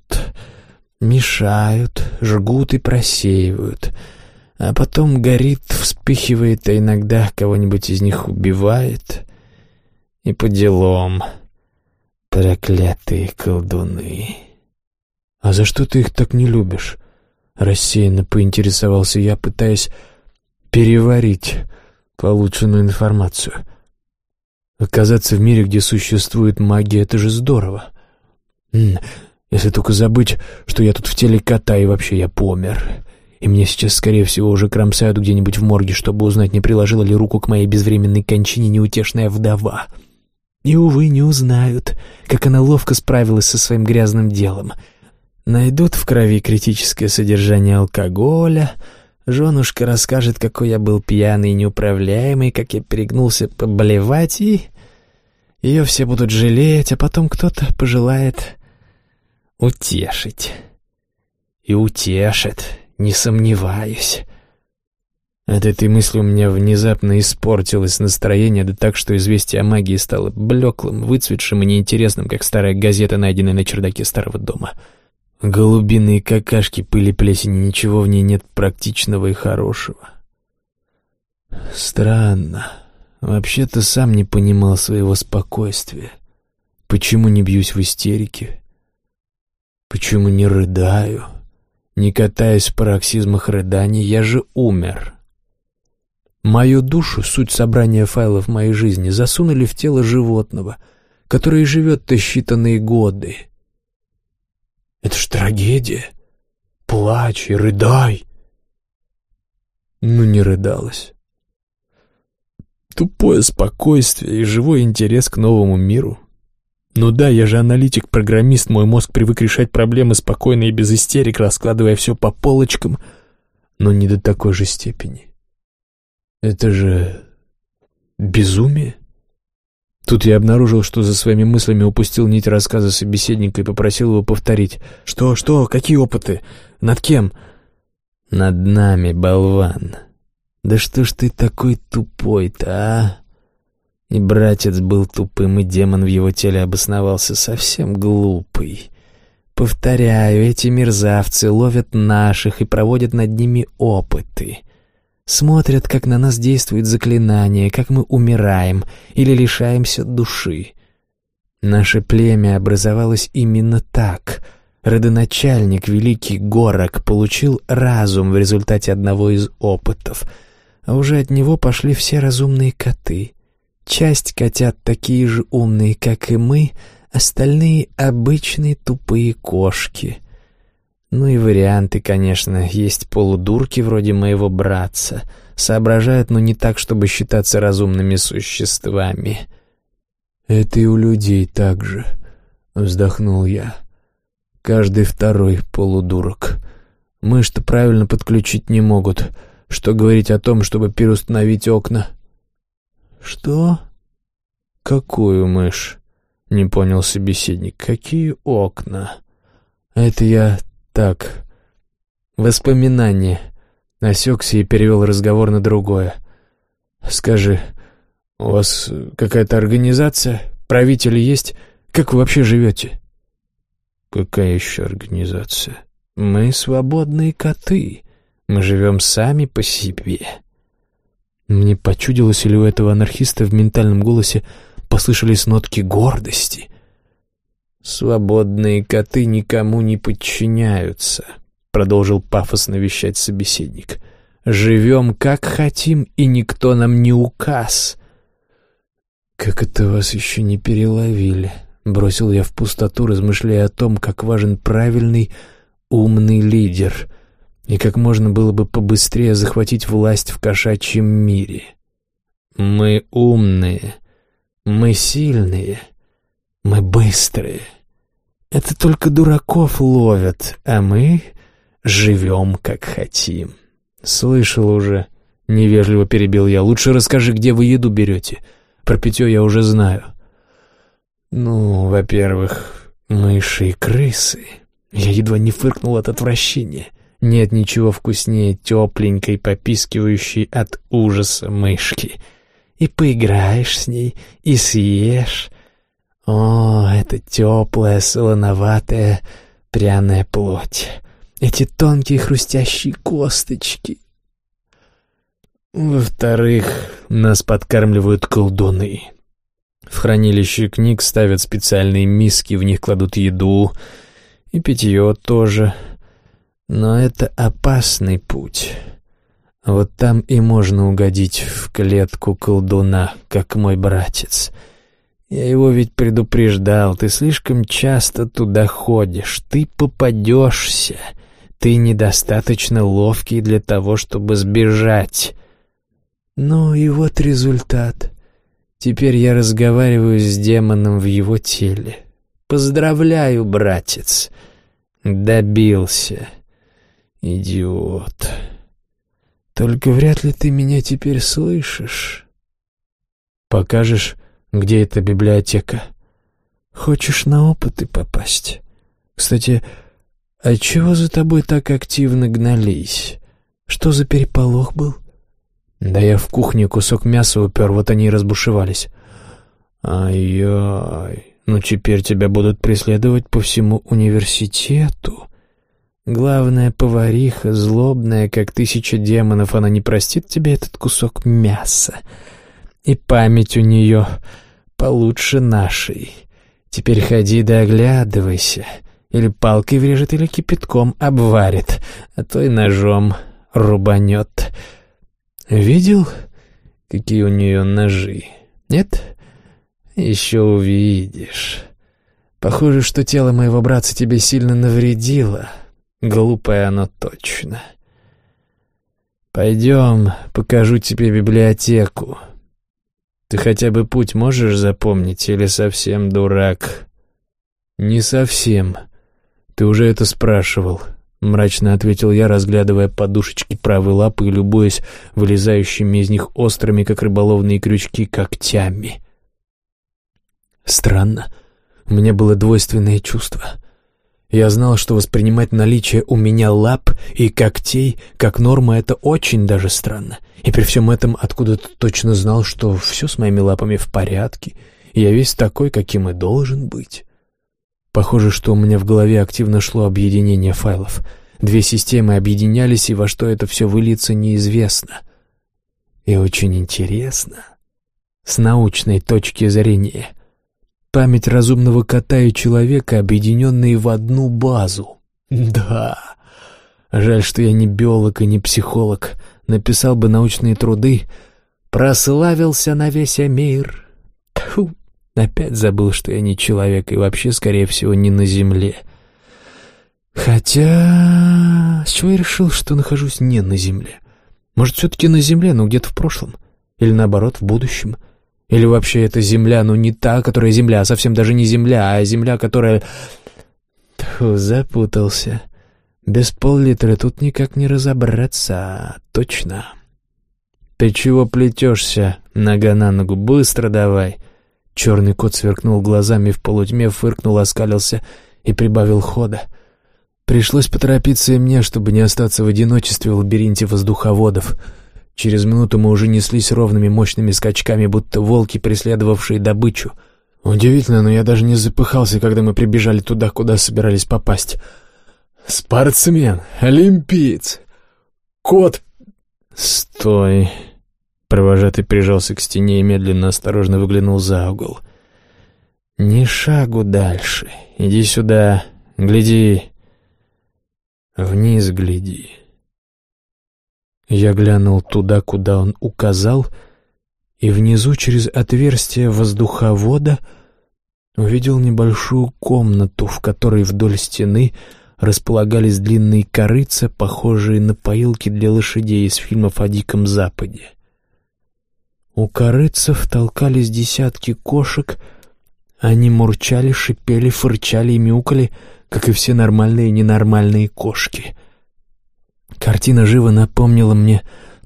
мешают, жгут и просеивают» а потом горит, вспыхивает, а иногда кого-нибудь из них убивает. И по делам. Проклятые колдуны. «А за что ты их так не любишь?» Рассеянно поинтересовался я, пытаясь переварить полученную информацию. Оказаться в мире, где существует магия, это же здорово. Если только забыть, что я тут в теле кота и вообще я помер и мне сейчас, скорее всего, уже кромсают где-нибудь в морге, чтобы узнать, не приложила ли руку к моей безвременной кончине неутешная вдова. И, увы, не узнают, как она ловко справилась со своим грязным делом. Найдут в крови критическое содержание алкоголя, женушка расскажет, какой я был пьяный и неуправляемый, как я перегнулся поблевать, и... Ее все будут жалеть, а потом кто-то пожелает утешить. И утешит, не сомневаюсь. От этой мысли у меня внезапно испортилось настроение, да так, что известие о магии стало блеклым, выцветшим и неинтересным, как старая газета, найденная на чердаке старого дома. Голубиные какашки, пыли, плесени, ничего в ней нет практичного и хорошего. Странно. Вообще-то сам не понимал своего спокойствия. Почему не бьюсь в истерике? Почему не рыдаю? Не катаясь в пароксизмах рыданий, я же умер. Мою душу, суть собрания файлов моей жизни, засунули в тело животного, которое живет-то считанные годы. Это ж трагедия. Плачь и рыдай. Ну, не рыдалось. Тупое спокойствие и живой интерес к новому миру. Ну да, я же аналитик-программист, мой мозг привык решать проблемы спокойно и без истерик, раскладывая все по полочкам, но не до такой же степени. Это же безумие. Тут я обнаружил, что за своими мыслями упустил нить рассказа собеседника и попросил его повторить. «Что, что? Какие опыты? Над кем?» «Над нами, болван. Да что ж ты такой тупой-то, а?» И братец был тупым, и демон в его теле обосновался совсем глупый. Повторяю, эти мерзавцы ловят наших и проводят над ними опыты. Смотрят, как на нас действует заклинание, как мы умираем или лишаемся души. Наше племя образовалось именно так. Родоначальник, великий Горок, получил разум в результате одного из опытов, а уже от него пошли все разумные коты. Часть котят такие же умные, как и мы, остальные — обычные тупые кошки. Ну и варианты, конечно, есть полудурки вроде моего братца. Соображают, но не так, чтобы считаться разумными существами. «Это и у людей так же», — вздохнул я. «Каждый второй полудурок. Мышь-то правильно подключить не могут. Что говорить о том, чтобы переустановить окна?» «Что? Какую мышь?» — не понял собеседник. «Какие окна?» «Это я так, воспоминания. Осекся и перевел разговор на другое. Скажи, у вас какая-то организация? Правители есть? Как вы вообще живете? Какая еще организация? Мы свободные коты. Мы живем сами по себе. Мне почудилось, или у этого анархиста в ментальном голосе послышались нотки гордости. «Свободные коты никому не подчиняются», — продолжил пафосно вещать собеседник. «Живем как хотим, и никто нам не указ». «Как это вас еще не переловили?» — бросил я в пустоту, размышляя о том, как важен правильный, умный лидер, и как можно было бы побыстрее захватить власть в кошачьем мире. «Мы умные, мы сильные». Мы быстрые. Это только дураков ловят, а мы живем как хотим. Слышал уже. Невежливо перебил я. Лучше расскажи, где вы еду берете. Про питье я уже знаю. Ну, во-первых, мыши и крысы. Я едва не фыркнул от отвращения. Нет ничего вкуснее тепленькой, попискивающей от ужаса мышки. И поиграешь с ней, и съешь, о, это теплая, солоноватая, пряная плоть. Эти тонкие хрустящие косточки. Во-вторых, нас подкармливают колдуны. В хранилище книг ставят специальные миски, в них кладут еду и питье тоже. Но это опасный путь. Вот там и можно угодить в клетку колдуна, как мой братец — я его ведь предупреждал, ты слишком часто туда ходишь, ты попадешься. Ты недостаточно ловкий для того, чтобы сбежать. Ну и вот результат. Теперь я разговариваю с демоном в его теле. Поздравляю, братец. Добился. Идиот. Только вряд ли ты меня теперь слышишь. Покажешь где эта библиотека? Хочешь на опыты попасть? Кстати, а чего за тобой так активно гнались? Что за переполох был? Да я в кухне кусок мяса упер, вот они и разбушевались. Ай-яй, ну теперь тебя будут преследовать по всему университету. Главная повариха, злобная, как тысяча демонов, она не простит тебе этот кусок мяса. И память у нее получше нашей. Теперь ходи да оглядывайся. Или палкой врежет, или кипятком обварит, а то и ножом рубанет. Видел, какие у нее ножи? Нет? Еще увидишь. Похоже, что тело моего братца тебе сильно навредило. Глупое оно точно. Пойдем, покажу тебе библиотеку. Ты хотя бы путь можешь запомнить или совсем дурак?» «Не совсем. Ты уже это спрашивал», — мрачно ответил я, разглядывая подушечки правой лапы и любуясь вылезающими из них острыми, как рыболовные крючки, когтями. Странно. У меня было двойственное чувство. Я знал, что воспринимать наличие у меня лап и когтей как норма — это очень даже странно. И при всем этом откуда-то точно знал, что все с моими лапами в порядке, и я весь такой, каким и должен быть. Похоже, что у меня в голове активно шло объединение файлов. Две системы объединялись, и во что это все выльется, неизвестно. И очень интересно. С научной точки зрения — Память разумного кота и человека, объединенные в одну базу. Да. Жаль, что я не биолог и не психолог. Написал бы научные труды. Прославился на весь мир. Тьфу. Опять забыл, что я не человек и вообще, скорее всего, не на земле. Хотя... С чего я решил, что нахожусь не на земле? Может, все-таки на земле, но где-то в прошлом? Или наоборот, в будущем? — или вообще это земля, ну не та, которая земля, а совсем даже не земля, а земля, которая... Тьфу, запутался. Без пол-литра тут никак не разобраться, точно. Ты чего плетешься, нога на ногу, быстро давай. Черный кот сверкнул глазами в полутьме, фыркнул, оскалился и прибавил хода. Пришлось поторопиться и мне, чтобы не остаться в одиночестве в лабиринте воздуховодов — Через минуту мы уже неслись ровными мощными скачками, будто волки, преследовавшие добычу. Удивительно, но я даже не запыхался, когда мы прибежали туда, куда собирались попасть. «Спортсмен! Олимпиец! Кот!» «Стой!» Провожатый прижался к стене и медленно, осторожно выглянул за угол. «Ни шагу дальше. Иди сюда. Гляди. Вниз гляди». Я глянул туда, куда он указал, и внизу через отверстие воздуховода увидел небольшую комнату, в которой вдоль стены располагались длинные корыца, похожие на поилки для лошадей из фильмов о Диком Западе. У корыцев толкались десятки кошек, они мурчали, шипели, фырчали и мяукали, как и все нормальные и ненормальные кошки — Картина живо напомнила мне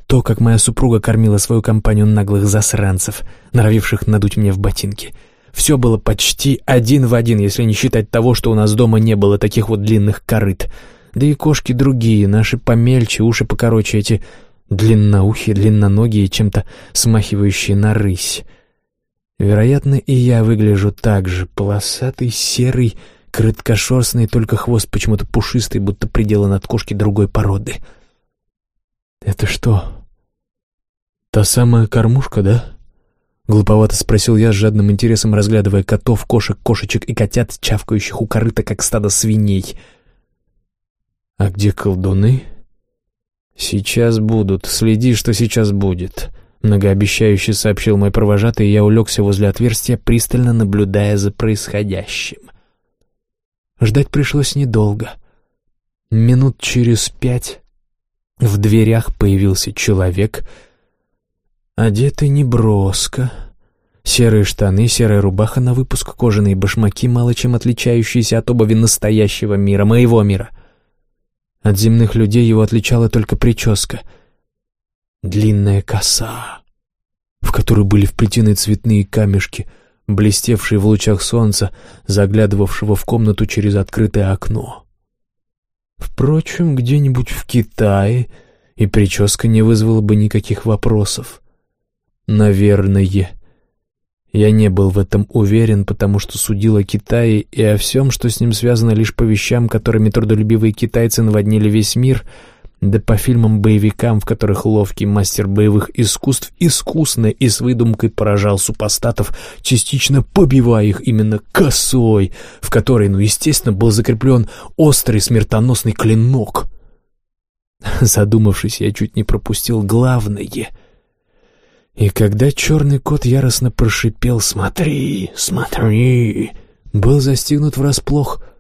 то, как моя супруга кормила свою компанию наглых засранцев, норовивших надуть мне в ботинки. Все было почти один в один, если не считать того, что у нас дома не было таких вот длинных корыт. Да и кошки другие, наши помельче, уши покороче, эти длинноухие, длинноногие, чем-то смахивающие на рысь. Вероятно, и я выгляжу так же, полосатый, серый, Краткошерстный, только хвост почему-то пушистый, будто приделан от кошки другой породы. «Это что? Та самая кормушка, да?» Глуповато спросил я с жадным интересом, разглядывая котов, кошек, кошечек и котят, чавкающих у корыта, как стадо свиней. «А где колдуны?» «Сейчас будут. Следи, что сейчас будет», — многообещающе сообщил мой провожатый, и я улегся возле отверстия, пристально наблюдая за происходящим. Ждать пришлось недолго. Минут через пять в дверях появился человек, одетый неброско. Серые штаны, серая рубаха на выпуск, кожаные башмаки, мало чем отличающиеся от обуви настоящего мира, моего мира. От земных людей его отличала только прическа. Длинная коса, в которую были вплетены цветные камешки — блестевший в лучах солнца, заглядывавшего в комнату через открытое окно. Впрочем, где-нибудь в Китае и прическа не вызвала бы никаких вопросов. Наверное. Я не был в этом уверен, потому что судил о Китае и о всем, что с ним связано лишь по вещам, которыми трудолюбивые китайцы наводнили весь мир — да по фильмам-боевикам, в которых ловкий мастер боевых искусств искусно и с выдумкой поражал супостатов, частично побивая их именно косой, в которой, ну, естественно, был закреплен острый смертоносный клинок. Задумавшись, я чуть не пропустил главное. И когда черный кот яростно прошипел «Смотри, смотри!», был застигнут врасплох —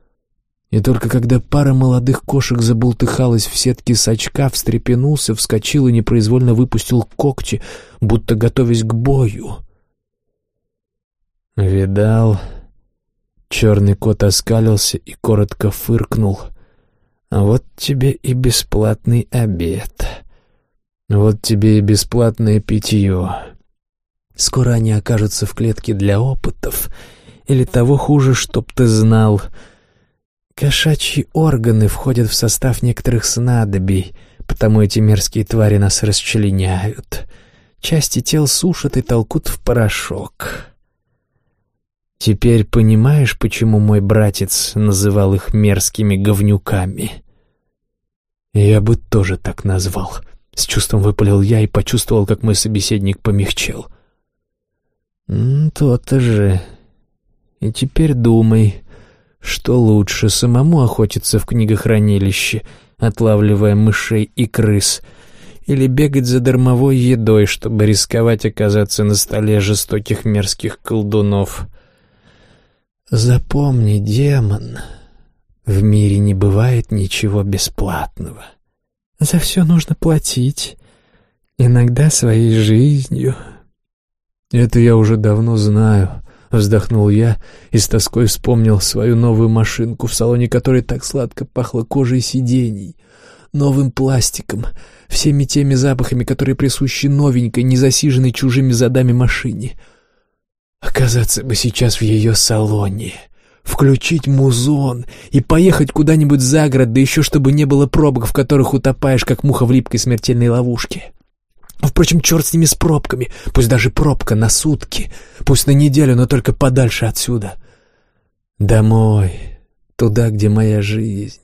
и только когда пара молодых кошек забултыхалась в сетке сачка, встрепенулся, вскочил и непроизвольно выпустил когти, будто готовясь к бою. Видал. Черный кот оскалился и коротко фыркнул. Вот тебе и бесплатный обед. Вот тебе и бесплатное питье. Скоро они окажутся в клетке для опытов. Или того хуже, чтоб ты знал. Кошачьи органы входят в состав некоторых снадобий, потому эти мерзкие твари нас расчленяют. Части тел сушат и толкут в порошок. Теперь понимаешь, почему мой братец называл их мерзкими говнюками? Я бы тоже так назвал. С чувством выпалил я и почувствовал, как мой собеседник помягчел. «То-то же. И теперь думай, что лучше, самому охотиться в книгохранилище, отлавливая мышей и крыс, или бегать за дармовой едой, чтобы рисковать оказаться на столе жестоких мерзких колдунов?» Запомни, демон, в мире не бывает ничего бесплатного. За все нужно платить, иногда своей жизнью. Это я уже давно знаю, вздохнул я и с тоской вспомнил свою новую машинку, в салоне которой так сладко пахло кожей сидений, новым пластиком, всеми теми запахами, которые присущи новенькой, незасиженной чужими задами машине — Оказаться бы сейчас в ее салоне, включить музон и поехать куда-нибудь за город, да еще чтобы не было пробок, в которых утопаешь, как муха в липкой смертельной ловушке. Впрочем, черт с ними с пробками, пусть даже пробка на сутки, пусть на неделю, но только подальше отсюда. Домой, туда, где моя жизнь,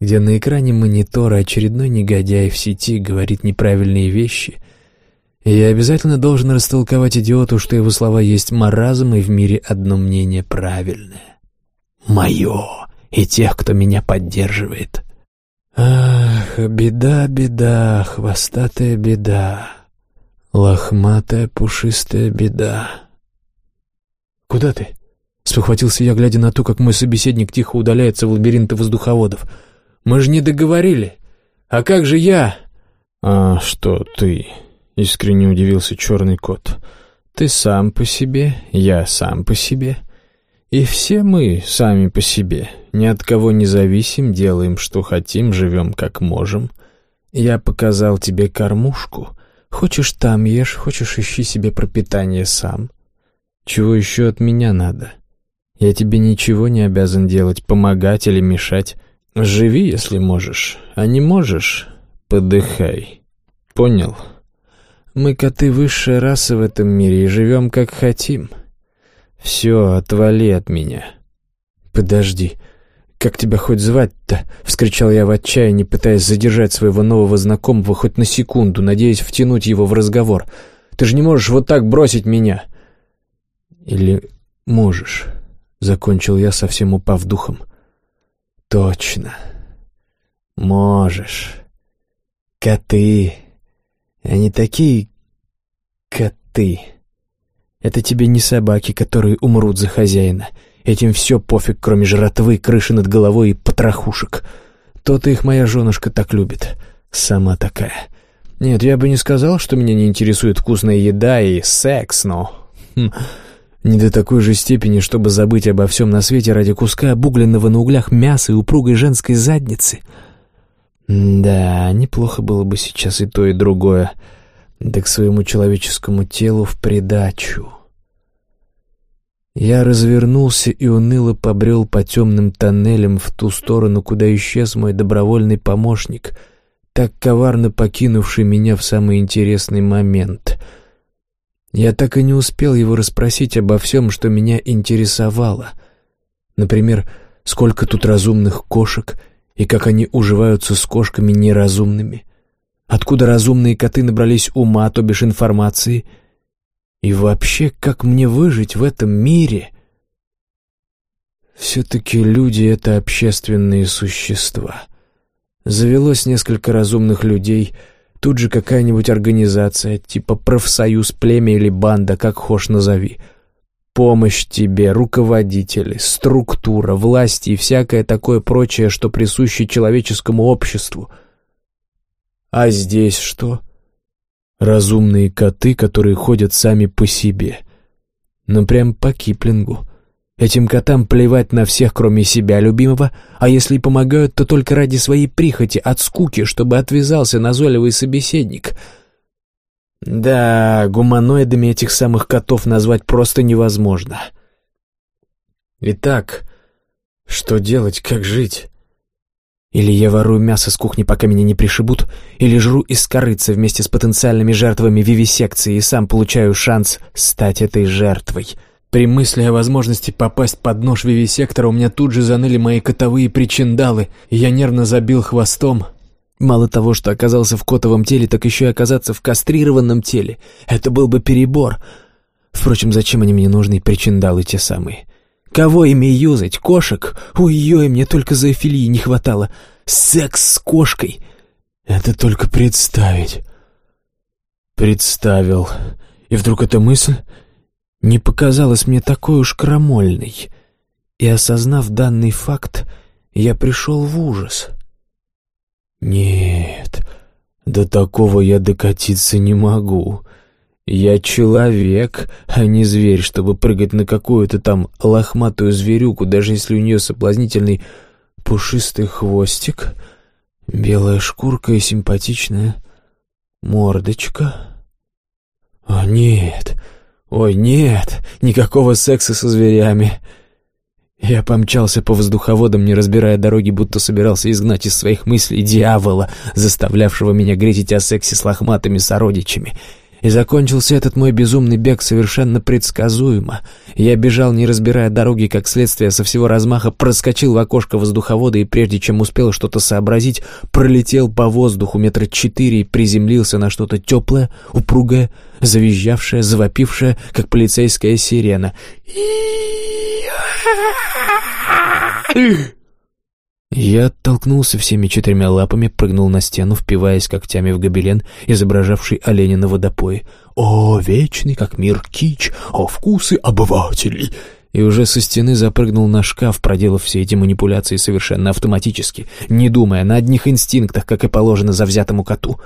где на экране монитора очередной негодяй в сети говорит неправильные вещи — и я обязательно должен растолковать идиоту, что его слова есть маразм, и в мире одно мнение правильное. Мое и тех, кто меня поддерживает. Ах, беда, беда, хвостатая беда, лохматая пушистая беда. Куда ты? Спохватился я, глядя на то, как мой собеседник тихо удаляется в лабиринты воздуховодов. Мы же не договорили. А как же я? А что ты? Искренне удивился черный кот. «Ты сам по себе, я сам по себе. И все мы сами по себе. Ни от кого не зависим, делаем, что хотим, живем, как можем. Я показал тебе кормушку. Хочешь там ешь, хочешь ищи себе пропитание сам. Чего еще от меня надо? Я тебе ничего не обязан делать, помогать или мешать. Живи, если можешь, а не можешь — подыхай. Понял?» Мы коты высшей расы в этом мире и живем как хотим. Все, отвали от меня. Подожди, как тебя хоть звать-то? Вскричал я в отчаянии, пытаясь задержать своего нового знакомого хоть на секунду, надеясь втянуть его в разговор. Ты же не можешь вот так бросить меня. Или можешь? Закончил я, совсем упав духом. Точно. Можешь. Коты они такие коты. Это тебе не собаки, которые умрут за хозяина. Этим все пофиг, кроме жратвы, крыши над головой и потрохушек. То-то их моя женушка так любит. Сама такая. Нет, я бы не сказал, что меня не интересует вкусная еда и секс, но... Хм, не до такой же степени, чтобы забыть обо всем на свете ради куска обугленного на углях мяса и упругой женской задницы — да, неплохо было бы сейчас и то, и другое, да к своему человеческому телу в придачу. Я развернулся и уныло побрел по темным тоннелям в ту сторону, куда исчез мой добровольный помощник, так коварно покинувший меня в самый интересный момент. Я так и не успел его расспросить обо всем, что меня интересовало. Например, сколько тут разумных кошек — и как они уживаются с кошками неразумными. Откуда разумные коты набрались ума, то бишь информации? И вообще, как мне выжить в этом мире? Все-таки люди — это общественные существа. Завелось несколько разумных людей, тут же какая-нибудь организация, типа профсоюз, племя или банда, как хошь назови — Помощь тебе, руководители, структура, власти и всякое такое прочее, что присуще человеческому обществу. А здесь что? Разумные коты, которые ходят сами по себе. Ну, прям по Киплингу. Этим котам плевать на всех, кроме себя любимого, а если помогают, то только ради своей прихоти, от скуки, чтобы отвязался назойливый собеседник. Да, гуманоидами этих самых котов назвать просто невозможно. Итак, что делать, как жить? Или я ворую мясо с кухни, пока меня не пришибут, или жру из корыца вместе с потенциальными жертвами вивисекции и сам получаю шанс стать этой жертвой. При мысли о возможности попасть под нож вивисектора у меня тут же заныли мои котовые причиндалы, и я нервно забил хвостом. Мало того, что оказался в котовом теле, так еще и оказаться в кастрированном теле. Это был бы перебор. Впрочем, зачем они мне нужны, причиндалы те самые? Кого ими юзать? Кошек? Ой-ой, мне только зоофилии не хватало. Секс с кошкой. Это только представить. Представил. И вдруг эта мысль не показалась мне такой уж крамольной. И, осознав данный факт, я пришел в ужас. Нет, до такого я докатиться не могу. Я человек, а не зверь, чтобы прыгать на какую-то там лохматую зверюку, даже если у нее соблазнительный пушистый хвостик, белая шкурка и симпатичная мордочка. О, нет, ой, нет, никакого секса со зверями. Я помчался по воздуховодам, не разбирая дороги, будто собирался изгнать из своих мыслей дьявола, заставлявшего меня гретить о сексе с лохматыми сородичами — и закончился этот мой безумный бег совершенно предсказуемо. Я бежал, не разбирая дороги, как следствие со всего размаха, проскочил в окошко воздуховода и прежде чем успел что-то сообразить, пролетел по воздуху метра четыре и приземлился на что-то теплое, упругое, завизжавшее, завопившее, как полицейская сирена. Я оттолкнулся всеми четырьмя лапами, прыгнул на стену, впиваясь когтями в гобелен, изображавший оленя на водопое. «О, вечный, как мир кич! О, вкусы обывателей!» И уже со стены запрыгнул на шкаф, проделав все эти манипуляции совершенно автоматически, не думая на одних инстинктах, как и положено завзятому коту.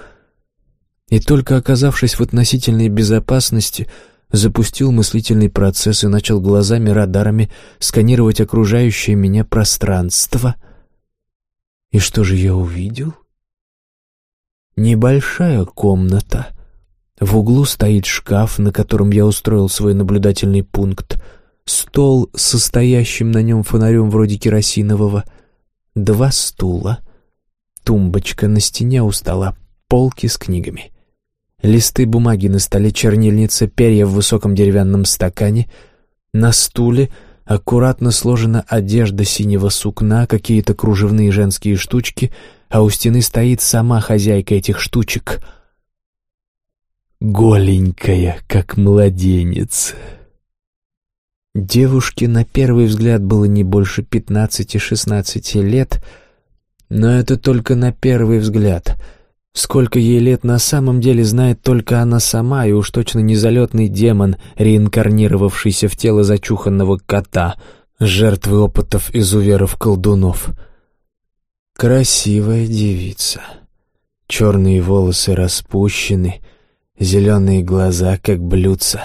И только оказавшись в относительной безопасности, запустил мыслительный процесс и начал глазами-радарами сканировать окружающее меня пространство — и что же я увидел? Небольшая комната. В углу стоит шкаф, на котором я устроил свой наблюдательный пункт, стол с состоящим на нем фонарем вроде керосинового, два стула, тумбочка на стене у стола, полки с книгами, листы бумаги на столе, чернильница, перья в высоком деревянном стакане, на стуле — Аккуратно сложена одежда синего сукна, какие-то кружевные женские штучки, а у стены стоит сама хозяйка этих штучек. Голенькая, как младенец. Девушке на первый взгляд было не больше пятнадцати-шестнадцати лет, но это только на первый взгляд — Сколько ей лет на самом деле знает только она сама, и уж точно не залетный демон, реинкарнировавшийся в тело зачуханного кота, жертвы опытов изуверов-колдунов. Красивая девица. Черные волосы распущены, зеленые глаза, как блюдца.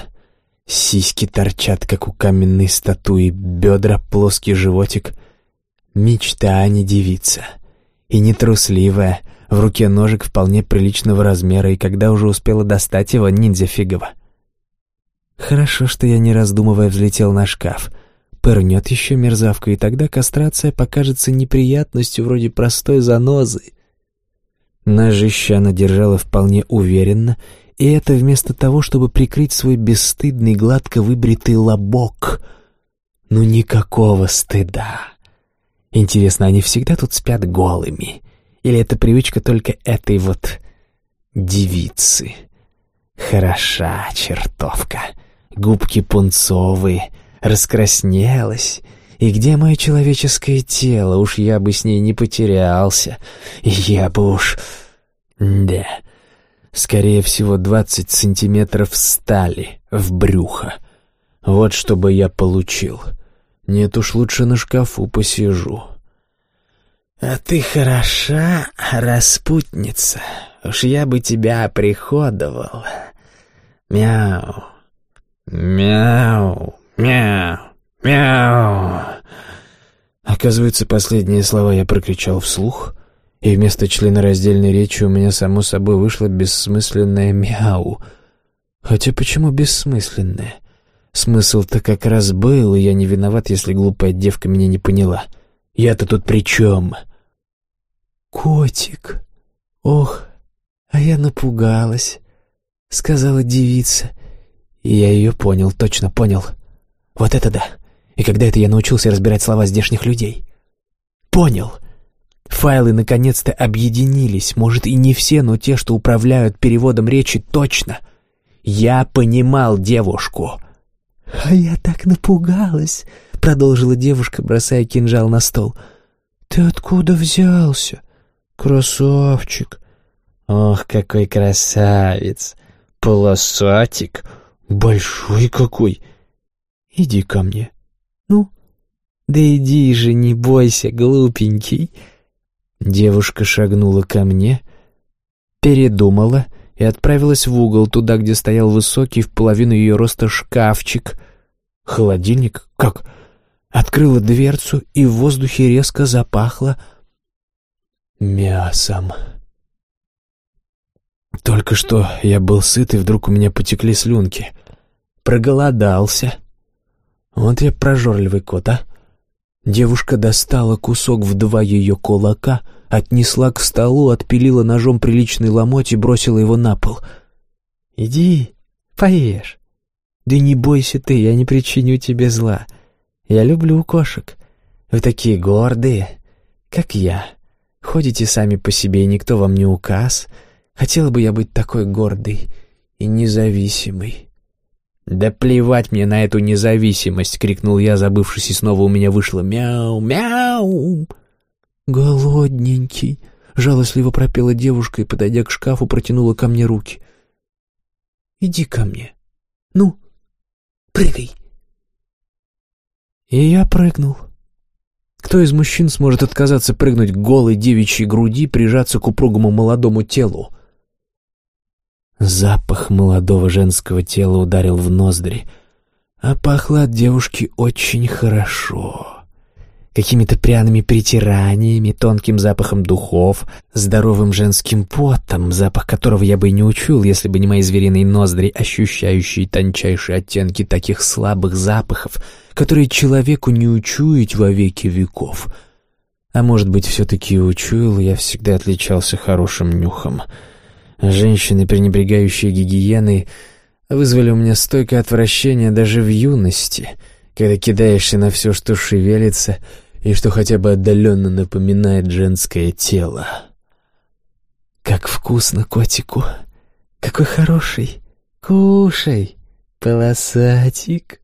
Сиськи торчат, как у каменной статуи, бедра, плоский животик. Мечта, а не девица. И не трусливая, в руке ножик вполне приличного размера, и когда уже успела достать его, ниндзя фигово. Хорошо, что я, не раздумывая, взлетел на шкаф. Пырнет еще мерзавка, и тогда кастрация покажется неприятностью вроде простой занозы. Ножище она держала вполне уверенно, и это вместо того, чтобы прикрыть свой бесстыдный гладко выбритый лобок. Ну никакого стыда. Интересно, они всегда тут спят голыми? Или это привычка только этой вот девицы? Хороша чертовка. Губки пунцовые, раскраснелась. И где мое человеческое тело? Уж я бы с ней не потерялся. Я бы уж... Да, скорее всего, двадцать сантиметров стали в брюхо. Вот что бы я получил. Нет уж, лучше на шкафу посижу. «А ты хороша, распутница. Уж я бы тебя приходовал. Мяу, мяу, мяу, мяу». Оказывается, последние слова я прокричал вслух, и вместо членораздельной речи у меня само собой вышло бессмысленное «мяу». Хотя почему бессмысленное? Смысл-то как раз был, и я не виноват, если глупая девка меня не поняла. «Я-то тут при чем?» «Котик! Ох, а я напугалась», — сказала девица. И я ее понял, точно понял. Вот это да! И когда это я научился разбирать слова здешних людей? Понял! Файлы наконец-то объединились, может и не все, но те, что управляют переводом речи, точно. Я понимал девушку. «А я так напугалась», — продолжила девушка, бросая кинжал на стол. «Ты откуда взялся? Красавчик!» «Ох, какой красавец! Полосатик! Большой какой! Иди ко мне!» «Ну, да иди же, не бойся, глупенький!» Девушка шагнула ко мне, передумала и отправилась в угол, туда, где стоял высокий в половину ее роста шкафчик. Холодильник? Как? Открыла дверцу, и в воздухе резко запахло мясом. Только что я был сыт, и вдруг у меня потекли слюнки. Проголодался. Вот я прожорливый кот, а. Девушка достала кусок в два ее кулака, отнесла к столу, отпилила ножом приличный ломоть и бросила его на пол. «Иди, поешь. Да не бойся ты, я не причиню тебе зла. Я люблю кошек. Вы такие гордые, как я. Ходите сами по себе, и никто вам не указ. Хотела бы я быть такой гордой и независимой». «Да плевать мне на эту независимость!» — крикнул я, забывшись, и снова у меня вышло «Мяу! Мяу!» «Голодненький!» — жалостливо пропела девушка и, подойдя к шкафу, протянула ко мне руки. «Иди ко мне. Ну, прыгай!» И я прыгнул. Кто из мужчин сможет отказаться прыгнуть к голой девичьей груди, прижаться к упругому молодому телу? Запах молодого женского тела ударил в ноздри, а пахло от девушки очень хорошо. Какими-то пряными притираниями, тонким запахом духов, здоровым женским потом, запах которого я бы не учуял, если бы не мои звериные ноздри, ощущающие тончайшие оттенки таких слабых запахов, которые человеку не учуять во веки веков. А может быть, все-таки учуял, я всегда отличался хорошим нюхом — Женщины, пренебрегающие гигиеной, вызвали у меня стойкое отвращение даже в юности, когда кидаешься на все, что шевелится и что хотя бы отдаленно напоминает женское тело. «Как вкусно котику! Какой хороший! Кушай, полосатик!»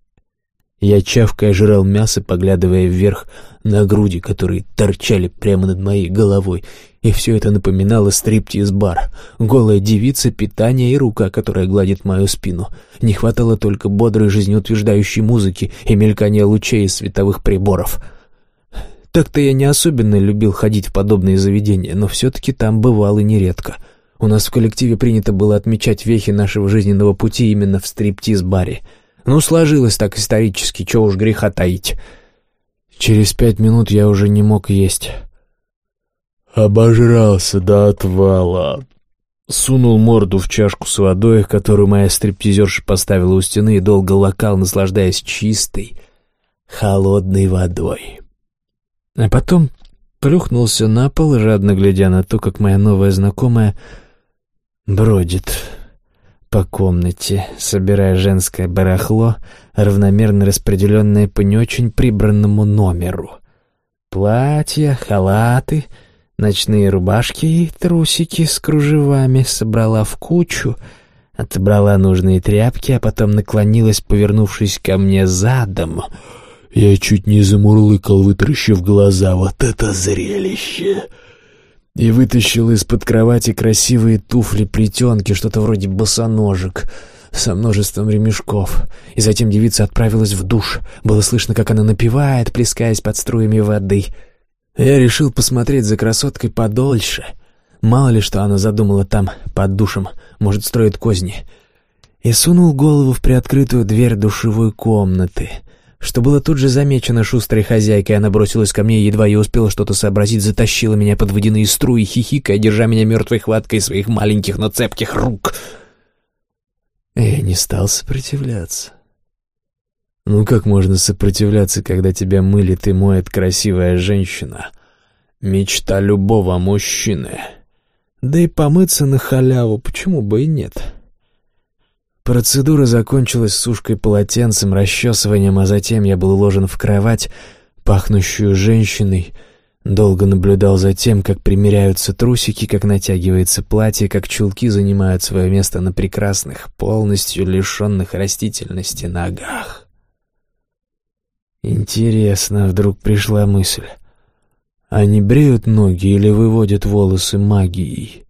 Я чавкая жрал мясо, поглядывая вверх на груди, которые торчали прямо над моей головой, и все это напоминало стриптиз-бар. Голая девица, питание и рука, которая гладит мою спину. Не хватало только бодрой жизнеутверждающей музыки и мелькания лучей из световых приборов. Так-то я не особенно любил ходить в подобные заведения, но все-таки там бывал и нередко. У нас в коллективе принято было отмечать вехи нашего жизненного пути именно в стриптиз-баре. Ну, сложилось так исторически, чего уж греха таить. Через пять минут я уже не мог есть. Обожрался до отвала. Сунул морду в чашку с водой, которую моя стриптизерша поставила у стены, и долго локал, наслаждаясь чистой, холодной водой. А потом плюхнулся на пол, жадно глядя на то, как моя новая знакомая бродит по комнате, собирая женское барахло, равномерно распределенное по не очень прибранному номеру. Платья, халаты — Ночные рубашки и трусики с кружевами собрала в кучу, отобрала нужные тряпки, а потом наклонилась, повернувшись ко мне задом. Я чуть не замурлыкал, вытаращив глаза. Вот это зрелище! И вытащил из-под кровати красивые туфли-плетенки, что-то вроде босоножек, со множеством ремешков. И затем девица отправилась в душ. Было слышно, как она напевает, плескаясь под струями воды — я решил посмотреть за красоткой подольше. Мало ли, что она задумала там, под душем, может, строит козни. И сунул голову в приоткрытую дверь душевой комнаты. Что было тут же замечено шустрой хозяйкой. Она бросилась ко мне, едва я успела что-то сообразить, затащила меня под водяные струи, хихикая, держа меня мертвой хваткой своих маленьких, но цепких рук. Я не стал сопротивляться. Ну как можно сопротивляться, когда тебя мылит и моет красивая женщина? Мечта любого мужчины. Да и помыться на халяву, почему бы и нет? Процедура закончилась сушкой полотенцем, расчесыванием, а затем я был уложен в кровать, пахнущую женщиной, долго наблюдал за тем, как примеряются трусики, как натягивается платье, как чулки занимают свое место на прекрасных, полностью лишенных растительности ногах. Интересно, вдруг пришла мысль. Они бреют ноги или выводят волосы магией?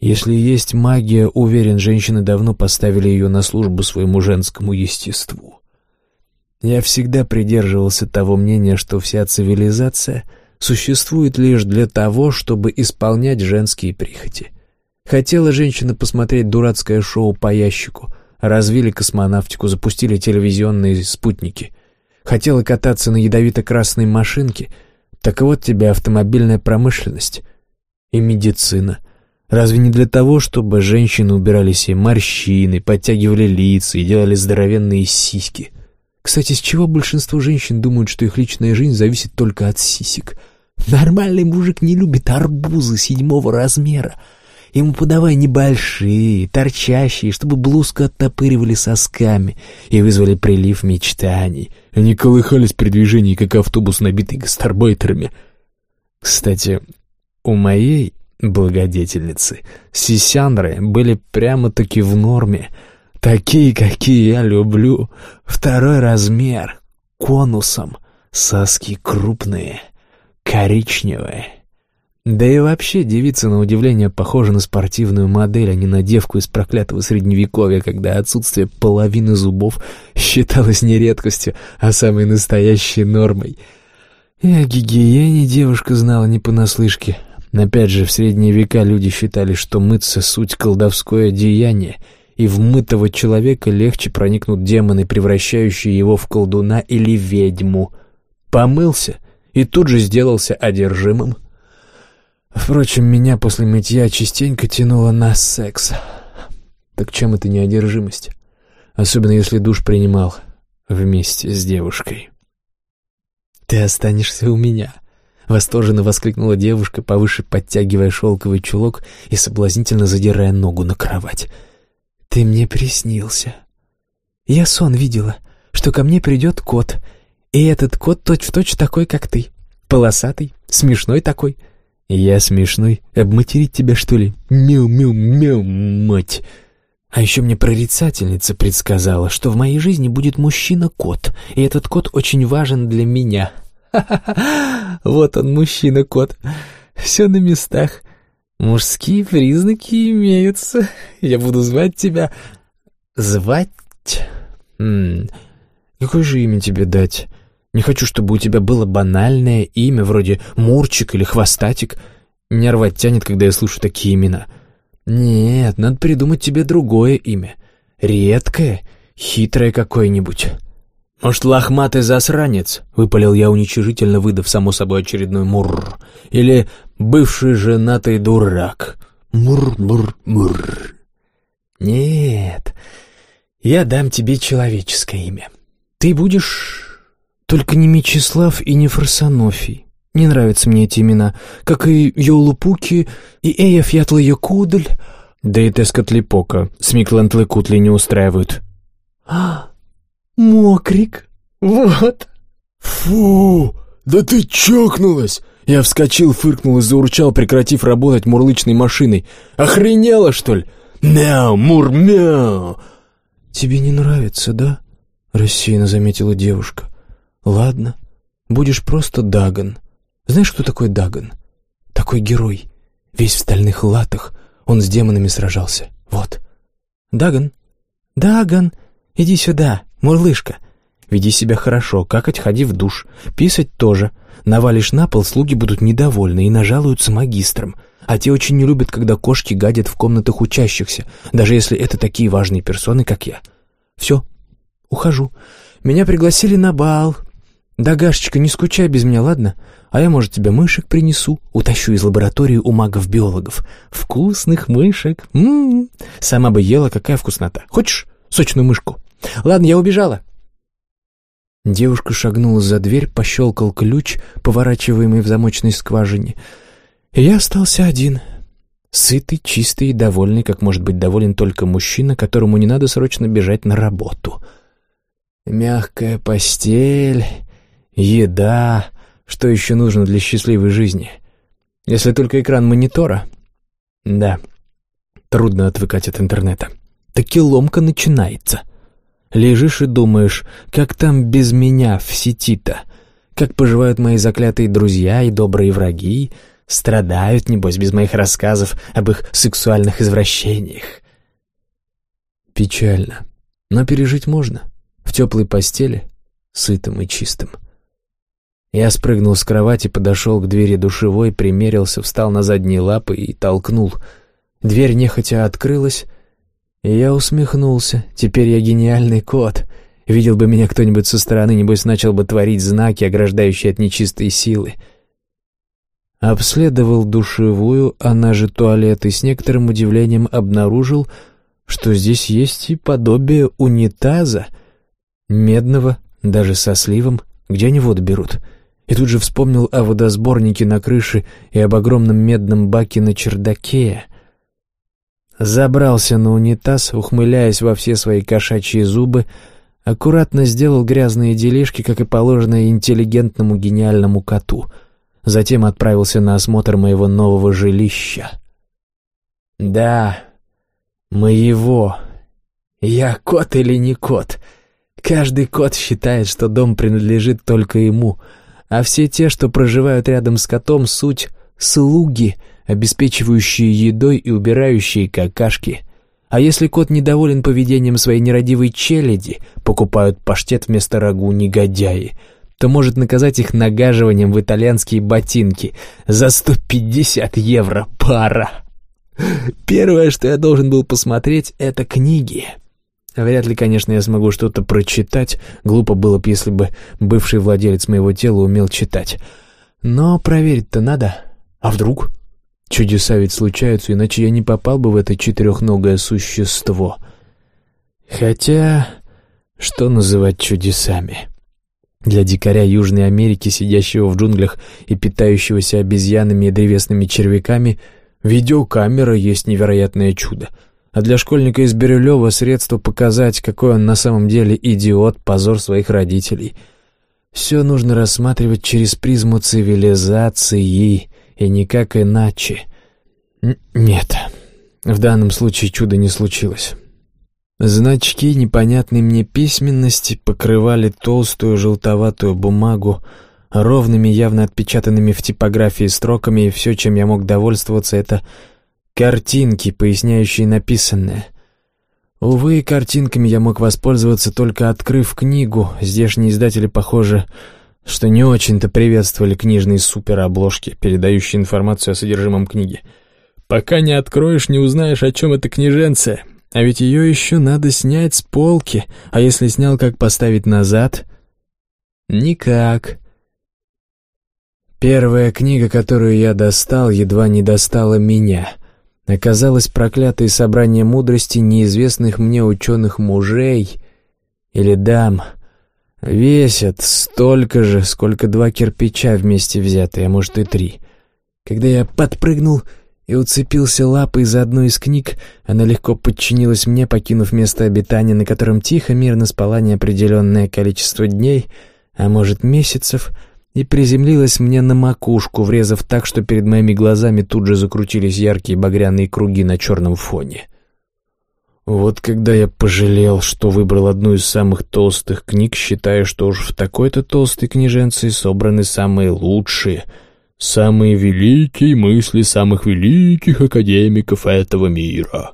Если есть магия, уверен, женщины давно поставили ее на службу своему женскому естеству. Я всегда придерживался того мнения, что вся цивилизация существует лишь для того, чтобы исполнять женские прихоти. Хотела женщина посмотреть дурацкое шоу по ящику, развили космонавтику, запустили телевизионные спутники. Хотела кататься на ядовито-красной машинке, так вот тебе автомобильная промышленность и медицина — Разве не для того, чтобы женщины убирали себе морщины, подтягивали лица и делали здоровенные сиськи? Кстати, с чего большинство женщин думают, что их личная жизнь зависит только от сисек? Нормальный мужик не любит арбузы седьмого размера. Ему подавай небольшие, торчащие, чтобы блузку оттопыривали сосками и вызвали прилив мечтаний. Они колыхались при движении, как автобус, набитый гастарбайтерами. Кстати, у моей благодетельницы. Сисяндры были прямо-таки в норме. Такие, какие я люблю. Второй размер. Конусом. Соски крупные. Коричневые. Да и вообще девица, на удивление, похожа на спортивную модель, а не на девку из проклятого средневековья, когда отсутствие половины зубов считалось не редкостью, а самой настоящей нормой. И о гигиене девушка знала не понаслышке, Опять же, в средние века люди считали, что мыться — суть колдовское деяние, и в мытого человека легче проникнут демоны, превращающие его в колдуна или ведьму. Помылся и тут же сделался одержимым. Впрочем, меня после мытья частенько тянуло на секс. Так чем это не одержимость? Особенно если душ принимал вместе с девушкой. «Ты останешься у меня», Восторженно воскликнула девушка, повыше подтягивая шелковый чулок и соблазнительно задирая ногу на кровать. «Ты мне приснился. Я сон видела, что ко мне придет кот, и этот кот точь-в-точь точь такой, как ты. Полосатый, смешной такой». «Я смешной? Обматерить тебя, что ли? Мяу-мяу-мяу, мать!» А еще мне прорицательница предсказала, что в моей жизни будет мужчина-кот, и этот кот очень важен для меня. Вот он, мужчина-кот. Все на местах. Мужские признаки имеются. Я буду звать тебя... Звать? М -м, какое же имя тебе дать? Не хочу, чтобы у тебя было банальное имя, вроде Мурчик или Хвостатик. Меня рвать тянет, когда я слышу такие имена. Нет, надо придумать тебе другое имя. Редкое, хитрое какое-нибудь. «Может, лохматый засранец?» — выпалил я уничижительно, выдав, само собой, очередной мурр. «Или бывший женатый дурак?» «Мур-мур-мур». «Нет, я дам тебе человеческое имя. Ты будешь только не Мечислав и не Фарсонофий. Не нравятся мне эти имена, как и Йолупуки, и Эйя Ятла Якудль, да и Тескотлипока с Миклантлыкутли не устраивают». «А, мокрик. Вот». «Фу! Да ты чокнулась!» Я вскочил, фыркнул и заурчал, прекратив работать мурлычной машиной. «Охренела, что ли? Мяу, мур-мяу!» «Тебе не нравится, да?» — рассеянно заметила девушка. «Ладно, будешь просто Даган. Знаешь, кто такой Даган? Такой герой. Весь в стальных латах. Он с демонами сражался. Вот. Даган? Даган, иди сюда!» «Мурлышка, веди себя хорошо, какать ходи в душ, писать тоже. Навалишь на пол, слуги будут недовольны и нажалуются магистрам. А те очень не любят, когда кошки гадят в комнатах учащихся, даже если это такие важные персоны, как я. Все, ухожу. Меня пригласили на бал. Дагашечка, не скучай без меня, ладно? А я, может, тебе мышек принесу, утащу из лаборатории у магов-биологов. Вкусных мышек. М -м -м. Сама бы ела, какая вкуснота. Хочешь сочную мышку? Ладно, я убежала. Девушка шагнула за дверь, пощелкал ключ, поворачиваемый в замочной скважине. И я остался один. Сытый, чистый и довольный, как может быть доволен только мужчина, которому не надо срочно бежать на работу. Мягкая постель, еда, что еще нужно для счастливой жизни? Если только экран монитора. Да, трудно отвыкать от интернета. Таки ломка начинается. Лежишь и думаешь, как там без меня в сети-то? Как поживают мои заклятые друзья и добрые враги? Страдают, небось, без моих рассказов об их сексуальных извращениях. Печально, но пережить можно. В теплой постели, сытым и чистым. Я спрыгнул с кровати, подошел к двери душевой, примерился, встал на задние лапы и толкнул. Дверь нехотя открылась, и я усмехнулся. Теперь я гениальный кот. Видел бы меня кто-нибудь со стороны, небось начал бы творить знаки, ограждающие от нечистой силы. Обследовал душевую, она же туалет, и с некоторым удивлением обнаружил, что здесь есть и подобие унитаза, медного, даже со сливом, где они воду берут. И тут же вспомнил о водосборнике на крыше и об огромном медном баке на чердаке — Забрался на унитаз, ухмыляясь во все свои кошачьи зубы, аккуратно сделал грязные делишки, как и положено интеллигентному гениальному коту. Затем отправился на осмотр моего нового жилища. Да, моего. Я кот или не кот? Каждый кот считает, что дом принадлежит только ему, а все те, что проживают рядом с котом, суть слуги — обеспечивающие едой и убирающие какашки. А если кот недоволен поведением своей нерадивой челяди, покупают паштет вместо рагу негодяи, то может наказать их нагаживанием в итальянские ботинки за 150 евро пара. Первое, что я должен был посмотреть, это книги. Вряд ли, конечно, я смогу что-то прочитать. Глупо было бы, если бы бывший владелец моего тела умел читать. Но проверить-то надо. А вдруг? Чудеса ведь случаются, иначе я не попал бы в это четырехногое существо. Хотя, что называть чудесами? Для дикаря Южной Америки, сидящего в джунглях и питающегося обезьянами и древесными червяками, видеокамера есть невероятное чудо. А для школьника из Бирюлева средство показать, какой он на самом деле идиот, позор своих родителей. Все нужно рассматривать через призму цивилизации и никак иначе. нет, в данном случае чуда не случилось. Значки непонятной мне письменности покрывали толстую желтоватую бумагу, ровными, явно отпечатанными в типографии строками, и все, чем я мог довольствоваться, это картинки, поясняющие написанное. Увы, картинками я мог воспользоваться только открыв книгу. Здешние издатели, похоже, что не очень-то приветствовали книжные суперобложки, передающие информацию о содержимом книги. Пока не откроешь, не узнаешь, о чем эта книженция. А ведь ее еще надо снять с полки, а если снял, как поставить назад? Никак. Первая книга, которую я достал, едва не достала меня. Оказалось проклятое собрание мудрости неизвестных мне ученых мужей или дам — Весят столько же, сколько два кирпича вместе взятые, а может и три. Когда я подпрыгнул и уцепился лапой за одну из книг, она легко подчинилась мне, покинув место обитания, на котором тихо, мирно спала неопределенное количество дней, а может месяцев, и приземлилась мне на макушку, врезав так, что перед моими глазами тут же закрутились яркие багряные круги на черном фоне. — вот когда я пожалел, что выбрал одну из самых толстых книг, считая, что уж в такой-то толстой книженции собраны самые лучшие, самые великие мысли самых великих академиков этого мира.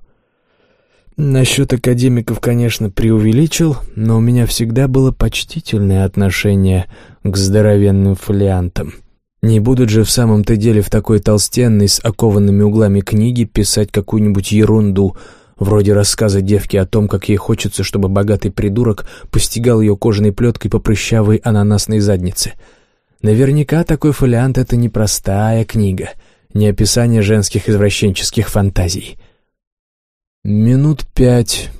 Насчет академиков, конечно, преувеличил, но у меня всегда было почтительное отношение к здоровенным фолиантам. Не будут же в самом-то деле в такой толстенной с окованными углами книги писать какую-нибудь ерунду — Вроде рассказа девки о том, как ей хочется, чтобы богатый придурок постигал ее кожаной плеткой по прыщавой ананасной заднице. Наверняка такой фолиант — это не простая книга, не описание женских извращенческих фантазий. Минут пять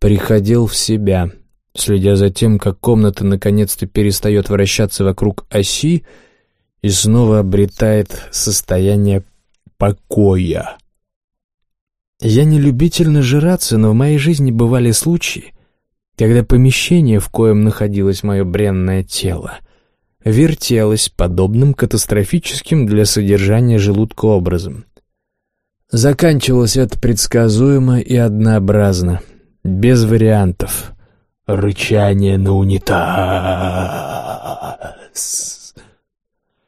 приходил в себя, следя за тем, как комната наконец-то перестает вращаться вокруг оси и снова обретает состояние покоя. Я не любитель нажираться, но в моей жизни бывали случаи, когда помещение, в коем находилось мое бренное тело, вертелось подобным катастрофическим для содержания желудка образом. Заканчивалось это предсказуемо и однообразно, без вариантов. Рычание на унитаз.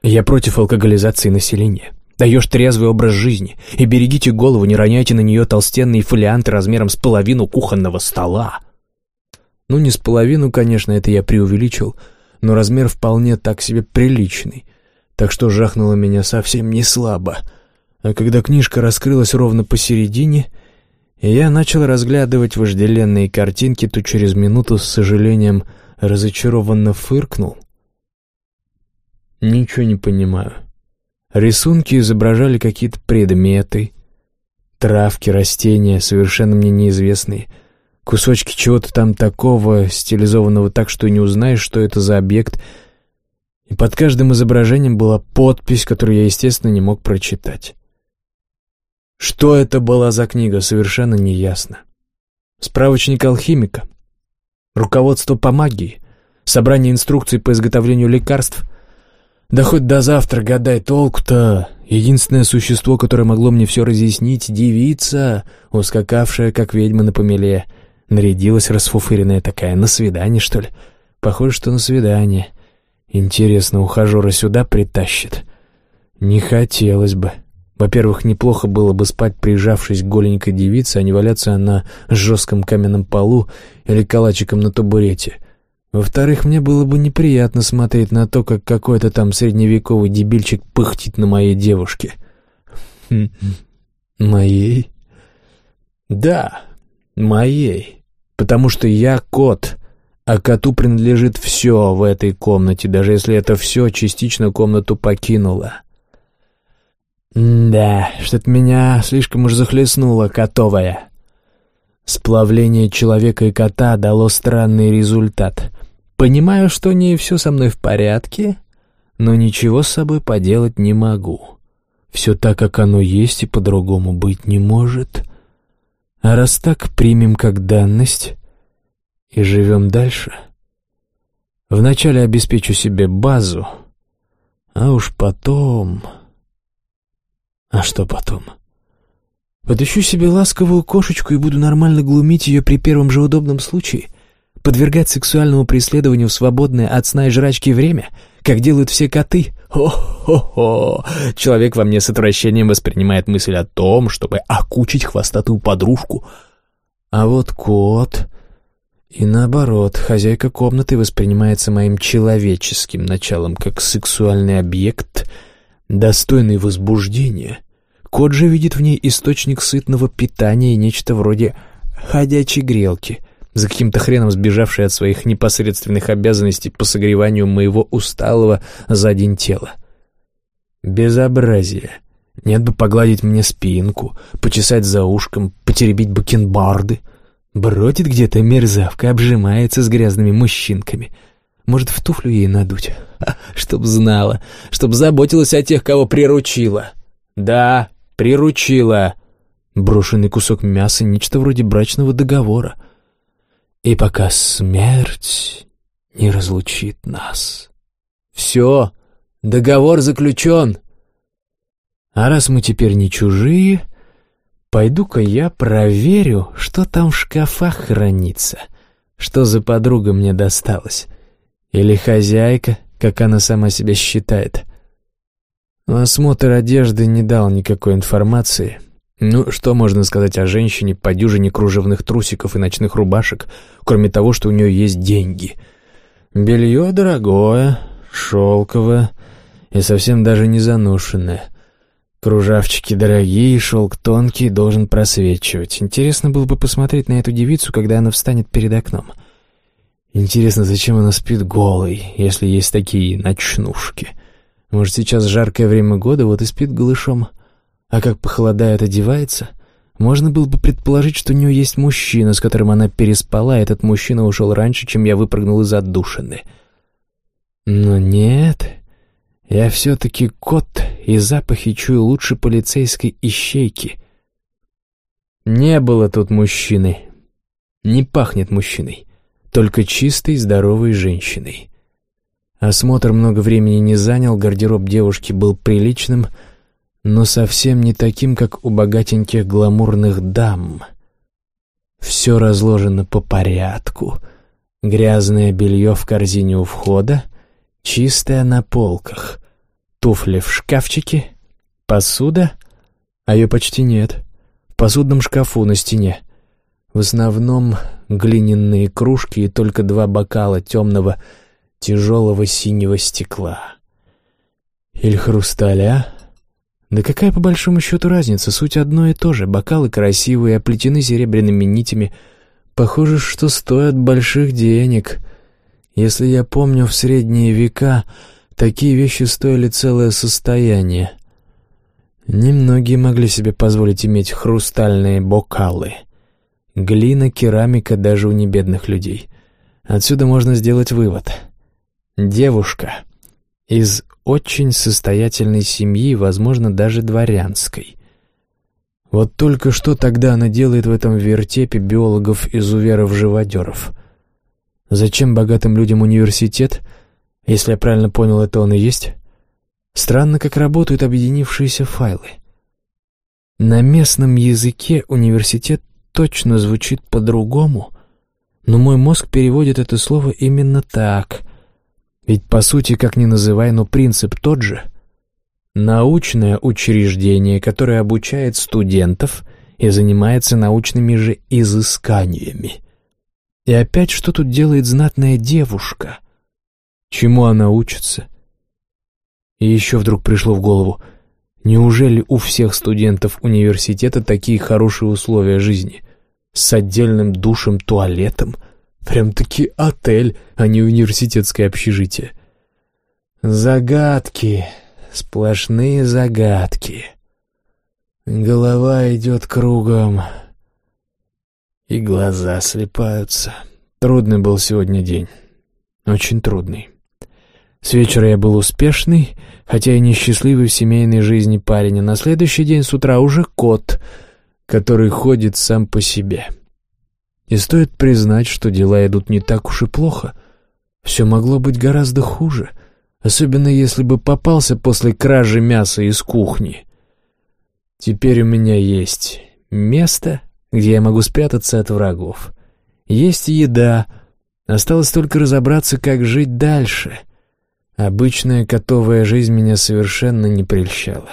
Я против алкоголизации населения. Даешь трезвый образ жизни, и берегите голову, не роняйте на нее толстенные фолианты размером с половину кухонного стола. Ну, не с половину, конечно, это я преувеличил, но размер вполне так себе приличный, так что жахнуло меня совсем не слабо. А когда книжка раскрылась ровно посередине, я начал разглядывать вожделенные картинки, то через минуту с сожалением разочарованно фыркнул. Ничего не понимаю. Рисунки изображали какие-то предметы, травки, растения, совершенно мне неизвестные, кусочки чего-то там такого, стилизованного так, что не узнаешь, что это за объект. И под каждым изображением была подпись, которую я, естественно, не мог прочитать. Что это была за книга, совершенно неясно. Справочник алхимика, руководство по магии, собрание инструкций по изготовлению лекарств — да хоть до завтра гадай толку-то. Единственное существо, которое могло мне все разъяснить, девица, ускакавшая, как ведьма на помеле. Нарядилась расфуфыренная такая, на свидание, что ли? Похоже, что на свидание. Интересно, ухажера сюда притащит? Не хотелось бы. Во-первых, неплохо было бы спать, прижавшись к голенькой девице, а не валяться на жестком каменном полу или калачиком на табурете. Во-вторых, мне было бы неприятно смотреть на то, как какой-то там средневековый дебильчик пыхтит на моей девушке. Хм, моей? Да, моей. Потому что я кот, а коту принадлежит все в этой комнате, даже если это все частично комнату покинуло. Да, что-то меня слишком уж захлестнуло, котовая. Сплавление человека и кота дало странный результат — Понимаю, что не все со мной в порядке, но ничего с собой поделать не могу. Все так, как оно есть, и по-другому быть не может. А раз так, примем как данность и живем дальше. Вначале обеспечу себе базу, а уж потом... А что потом? Подыщу себе ласковую кошечку и буду нормально глумить ее при первом же удобном случае подвергать сексуальному преследованию свободное от сна и жрачки время, как делают все коты. О-хо-хо! Человек во мне с отвращением воспринимает мысль о том, чтобы окучить хвостатую подружку. А вот кот... И наоборот, хозяйка комнаты воспринимается моим человеческим началом как сексуальный объект, достойный возбуждения. Кот же видит в ней источник сытного питания и нечто вроде ходячей грелки — за каким-то хреном сбежавший от своих непосредственных обязанностей по согреванию моего усталого за день тела. Безобразие. Нет бы погладить мне спинку, почесать за ушком, потеребить бакенбарды. Бродит где-то мерзавка, обжимается с грязными мужчинками. Может, в туфлю ей надуть? чтоб знала, чтоб заботилась о тех, кого приручила. Да, приручила. Брошенный кусок мяса — нечто вроде брачного договора — и пока смерть не разлучит нас. Все, договор заключен. А раз мы теперь не чужие, пойду-ка я проверю, что там в шкафах хранится, что за подруга мне досталась. Или хозяйка, как она сама себя считает. Осмотр одежды не дал никакой информации — ну, что можно сказать о женщине по дюжине кружевных трусиков и ночных рубашек, кроме того, что у нее есть деньги? Белье дорогое, шелковое и совсем даже не заношенное. Кружавчики дорогие, шелк тонкий, должен просвечивать. Интересно было бы посмотреть на эту девицу, когда она встанет перед окном. Интересно, зачем она спит голой, если есть такие ночнушки? Может, сейчас жаркое время года, вот и спит голышом. А как похолодает, одевается? Можно было бы предположить, что у нее есть мужчина, с которым она переспала, и этот мужчина ушел раньше, чем я выпрыгнул из отдушины. Но нет, я все-таки кот, и запахи чую лучше полицейской ищейки. Не было тут мужчины. Не пахнет мужчиной, только чистой, здоровой женщиной. Осмотр много времени не занял, гардероб девушки был приличным, но совсем не таким, как у богатеньких гламурных дам. Все разложено по порядку. Грязное белье в корзине у входа, чистое на полках, туфли в шкафчике, посуда, а ее почти нет, в посудном шкафу на стене. В основном глиняные кружки и только два бокала темного тяжелого синего стекла. Или хрусталя. Да какая по большому счету разница, суть одно и то же. Бокалы красивые, оплетены серебряными нитями. Похоже, что стоят больших денег. Если я помню, в средние века такие вещи стоили целое состояние. Немногие могли себе позволить иметь хрустальные бокалы. Глина, керамика даже у небедных людей. Отсюда можно сделать вывод — Девушка из очень состоятельной семьи, возможно, даже дворянской. Вот только что тогда она делает в этом вертепе биологов-изуверов-живодеров. Зачем богатым людям университет, если я правильно понял, это он и есть? Странно, как работают объединившиеся файлы. На местном языке университет точно звучит по-другому, но мой мозг переводит это слово именно так — ведь, по сути, как ни называй, но принцип тот же. Научное учреждение, которое обучает студентов и занимается научными же изысканиями. И опять что тут делает знатная девушка? Чему она учится? И еще вдруг пришло в голову, неужели у всех студентов университета такие хорошие условия жизни? С отдельным душем, туалетом — Прям-таки отель, а не университетское общежитие. Загадки, сплошные загадки. Голова идет кругом, и глаза слепаются. Трудный был сегодня день, очень трудный. С вечера я был успешный, хотя и несчастливый в семейной жизни парень, а на следующий день с утра уже кот, который ходит сам по себе. — и стоит признать, что дела идут не так уж и плохо. Все могло быть гораздо хуже, особенно если бы попался после кражи мяса из кухни. Теперь у меня есть место, где я могу спрятаться от врагов. Есть еда, осталось только разобраться, как жить дальше. Обычная котовая жизнь меня совершенно не прельщала.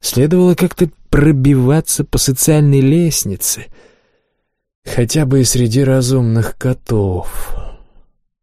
Следовало как-то пробиваться по социальной лестнице — Хотя бы и среди разумных котов.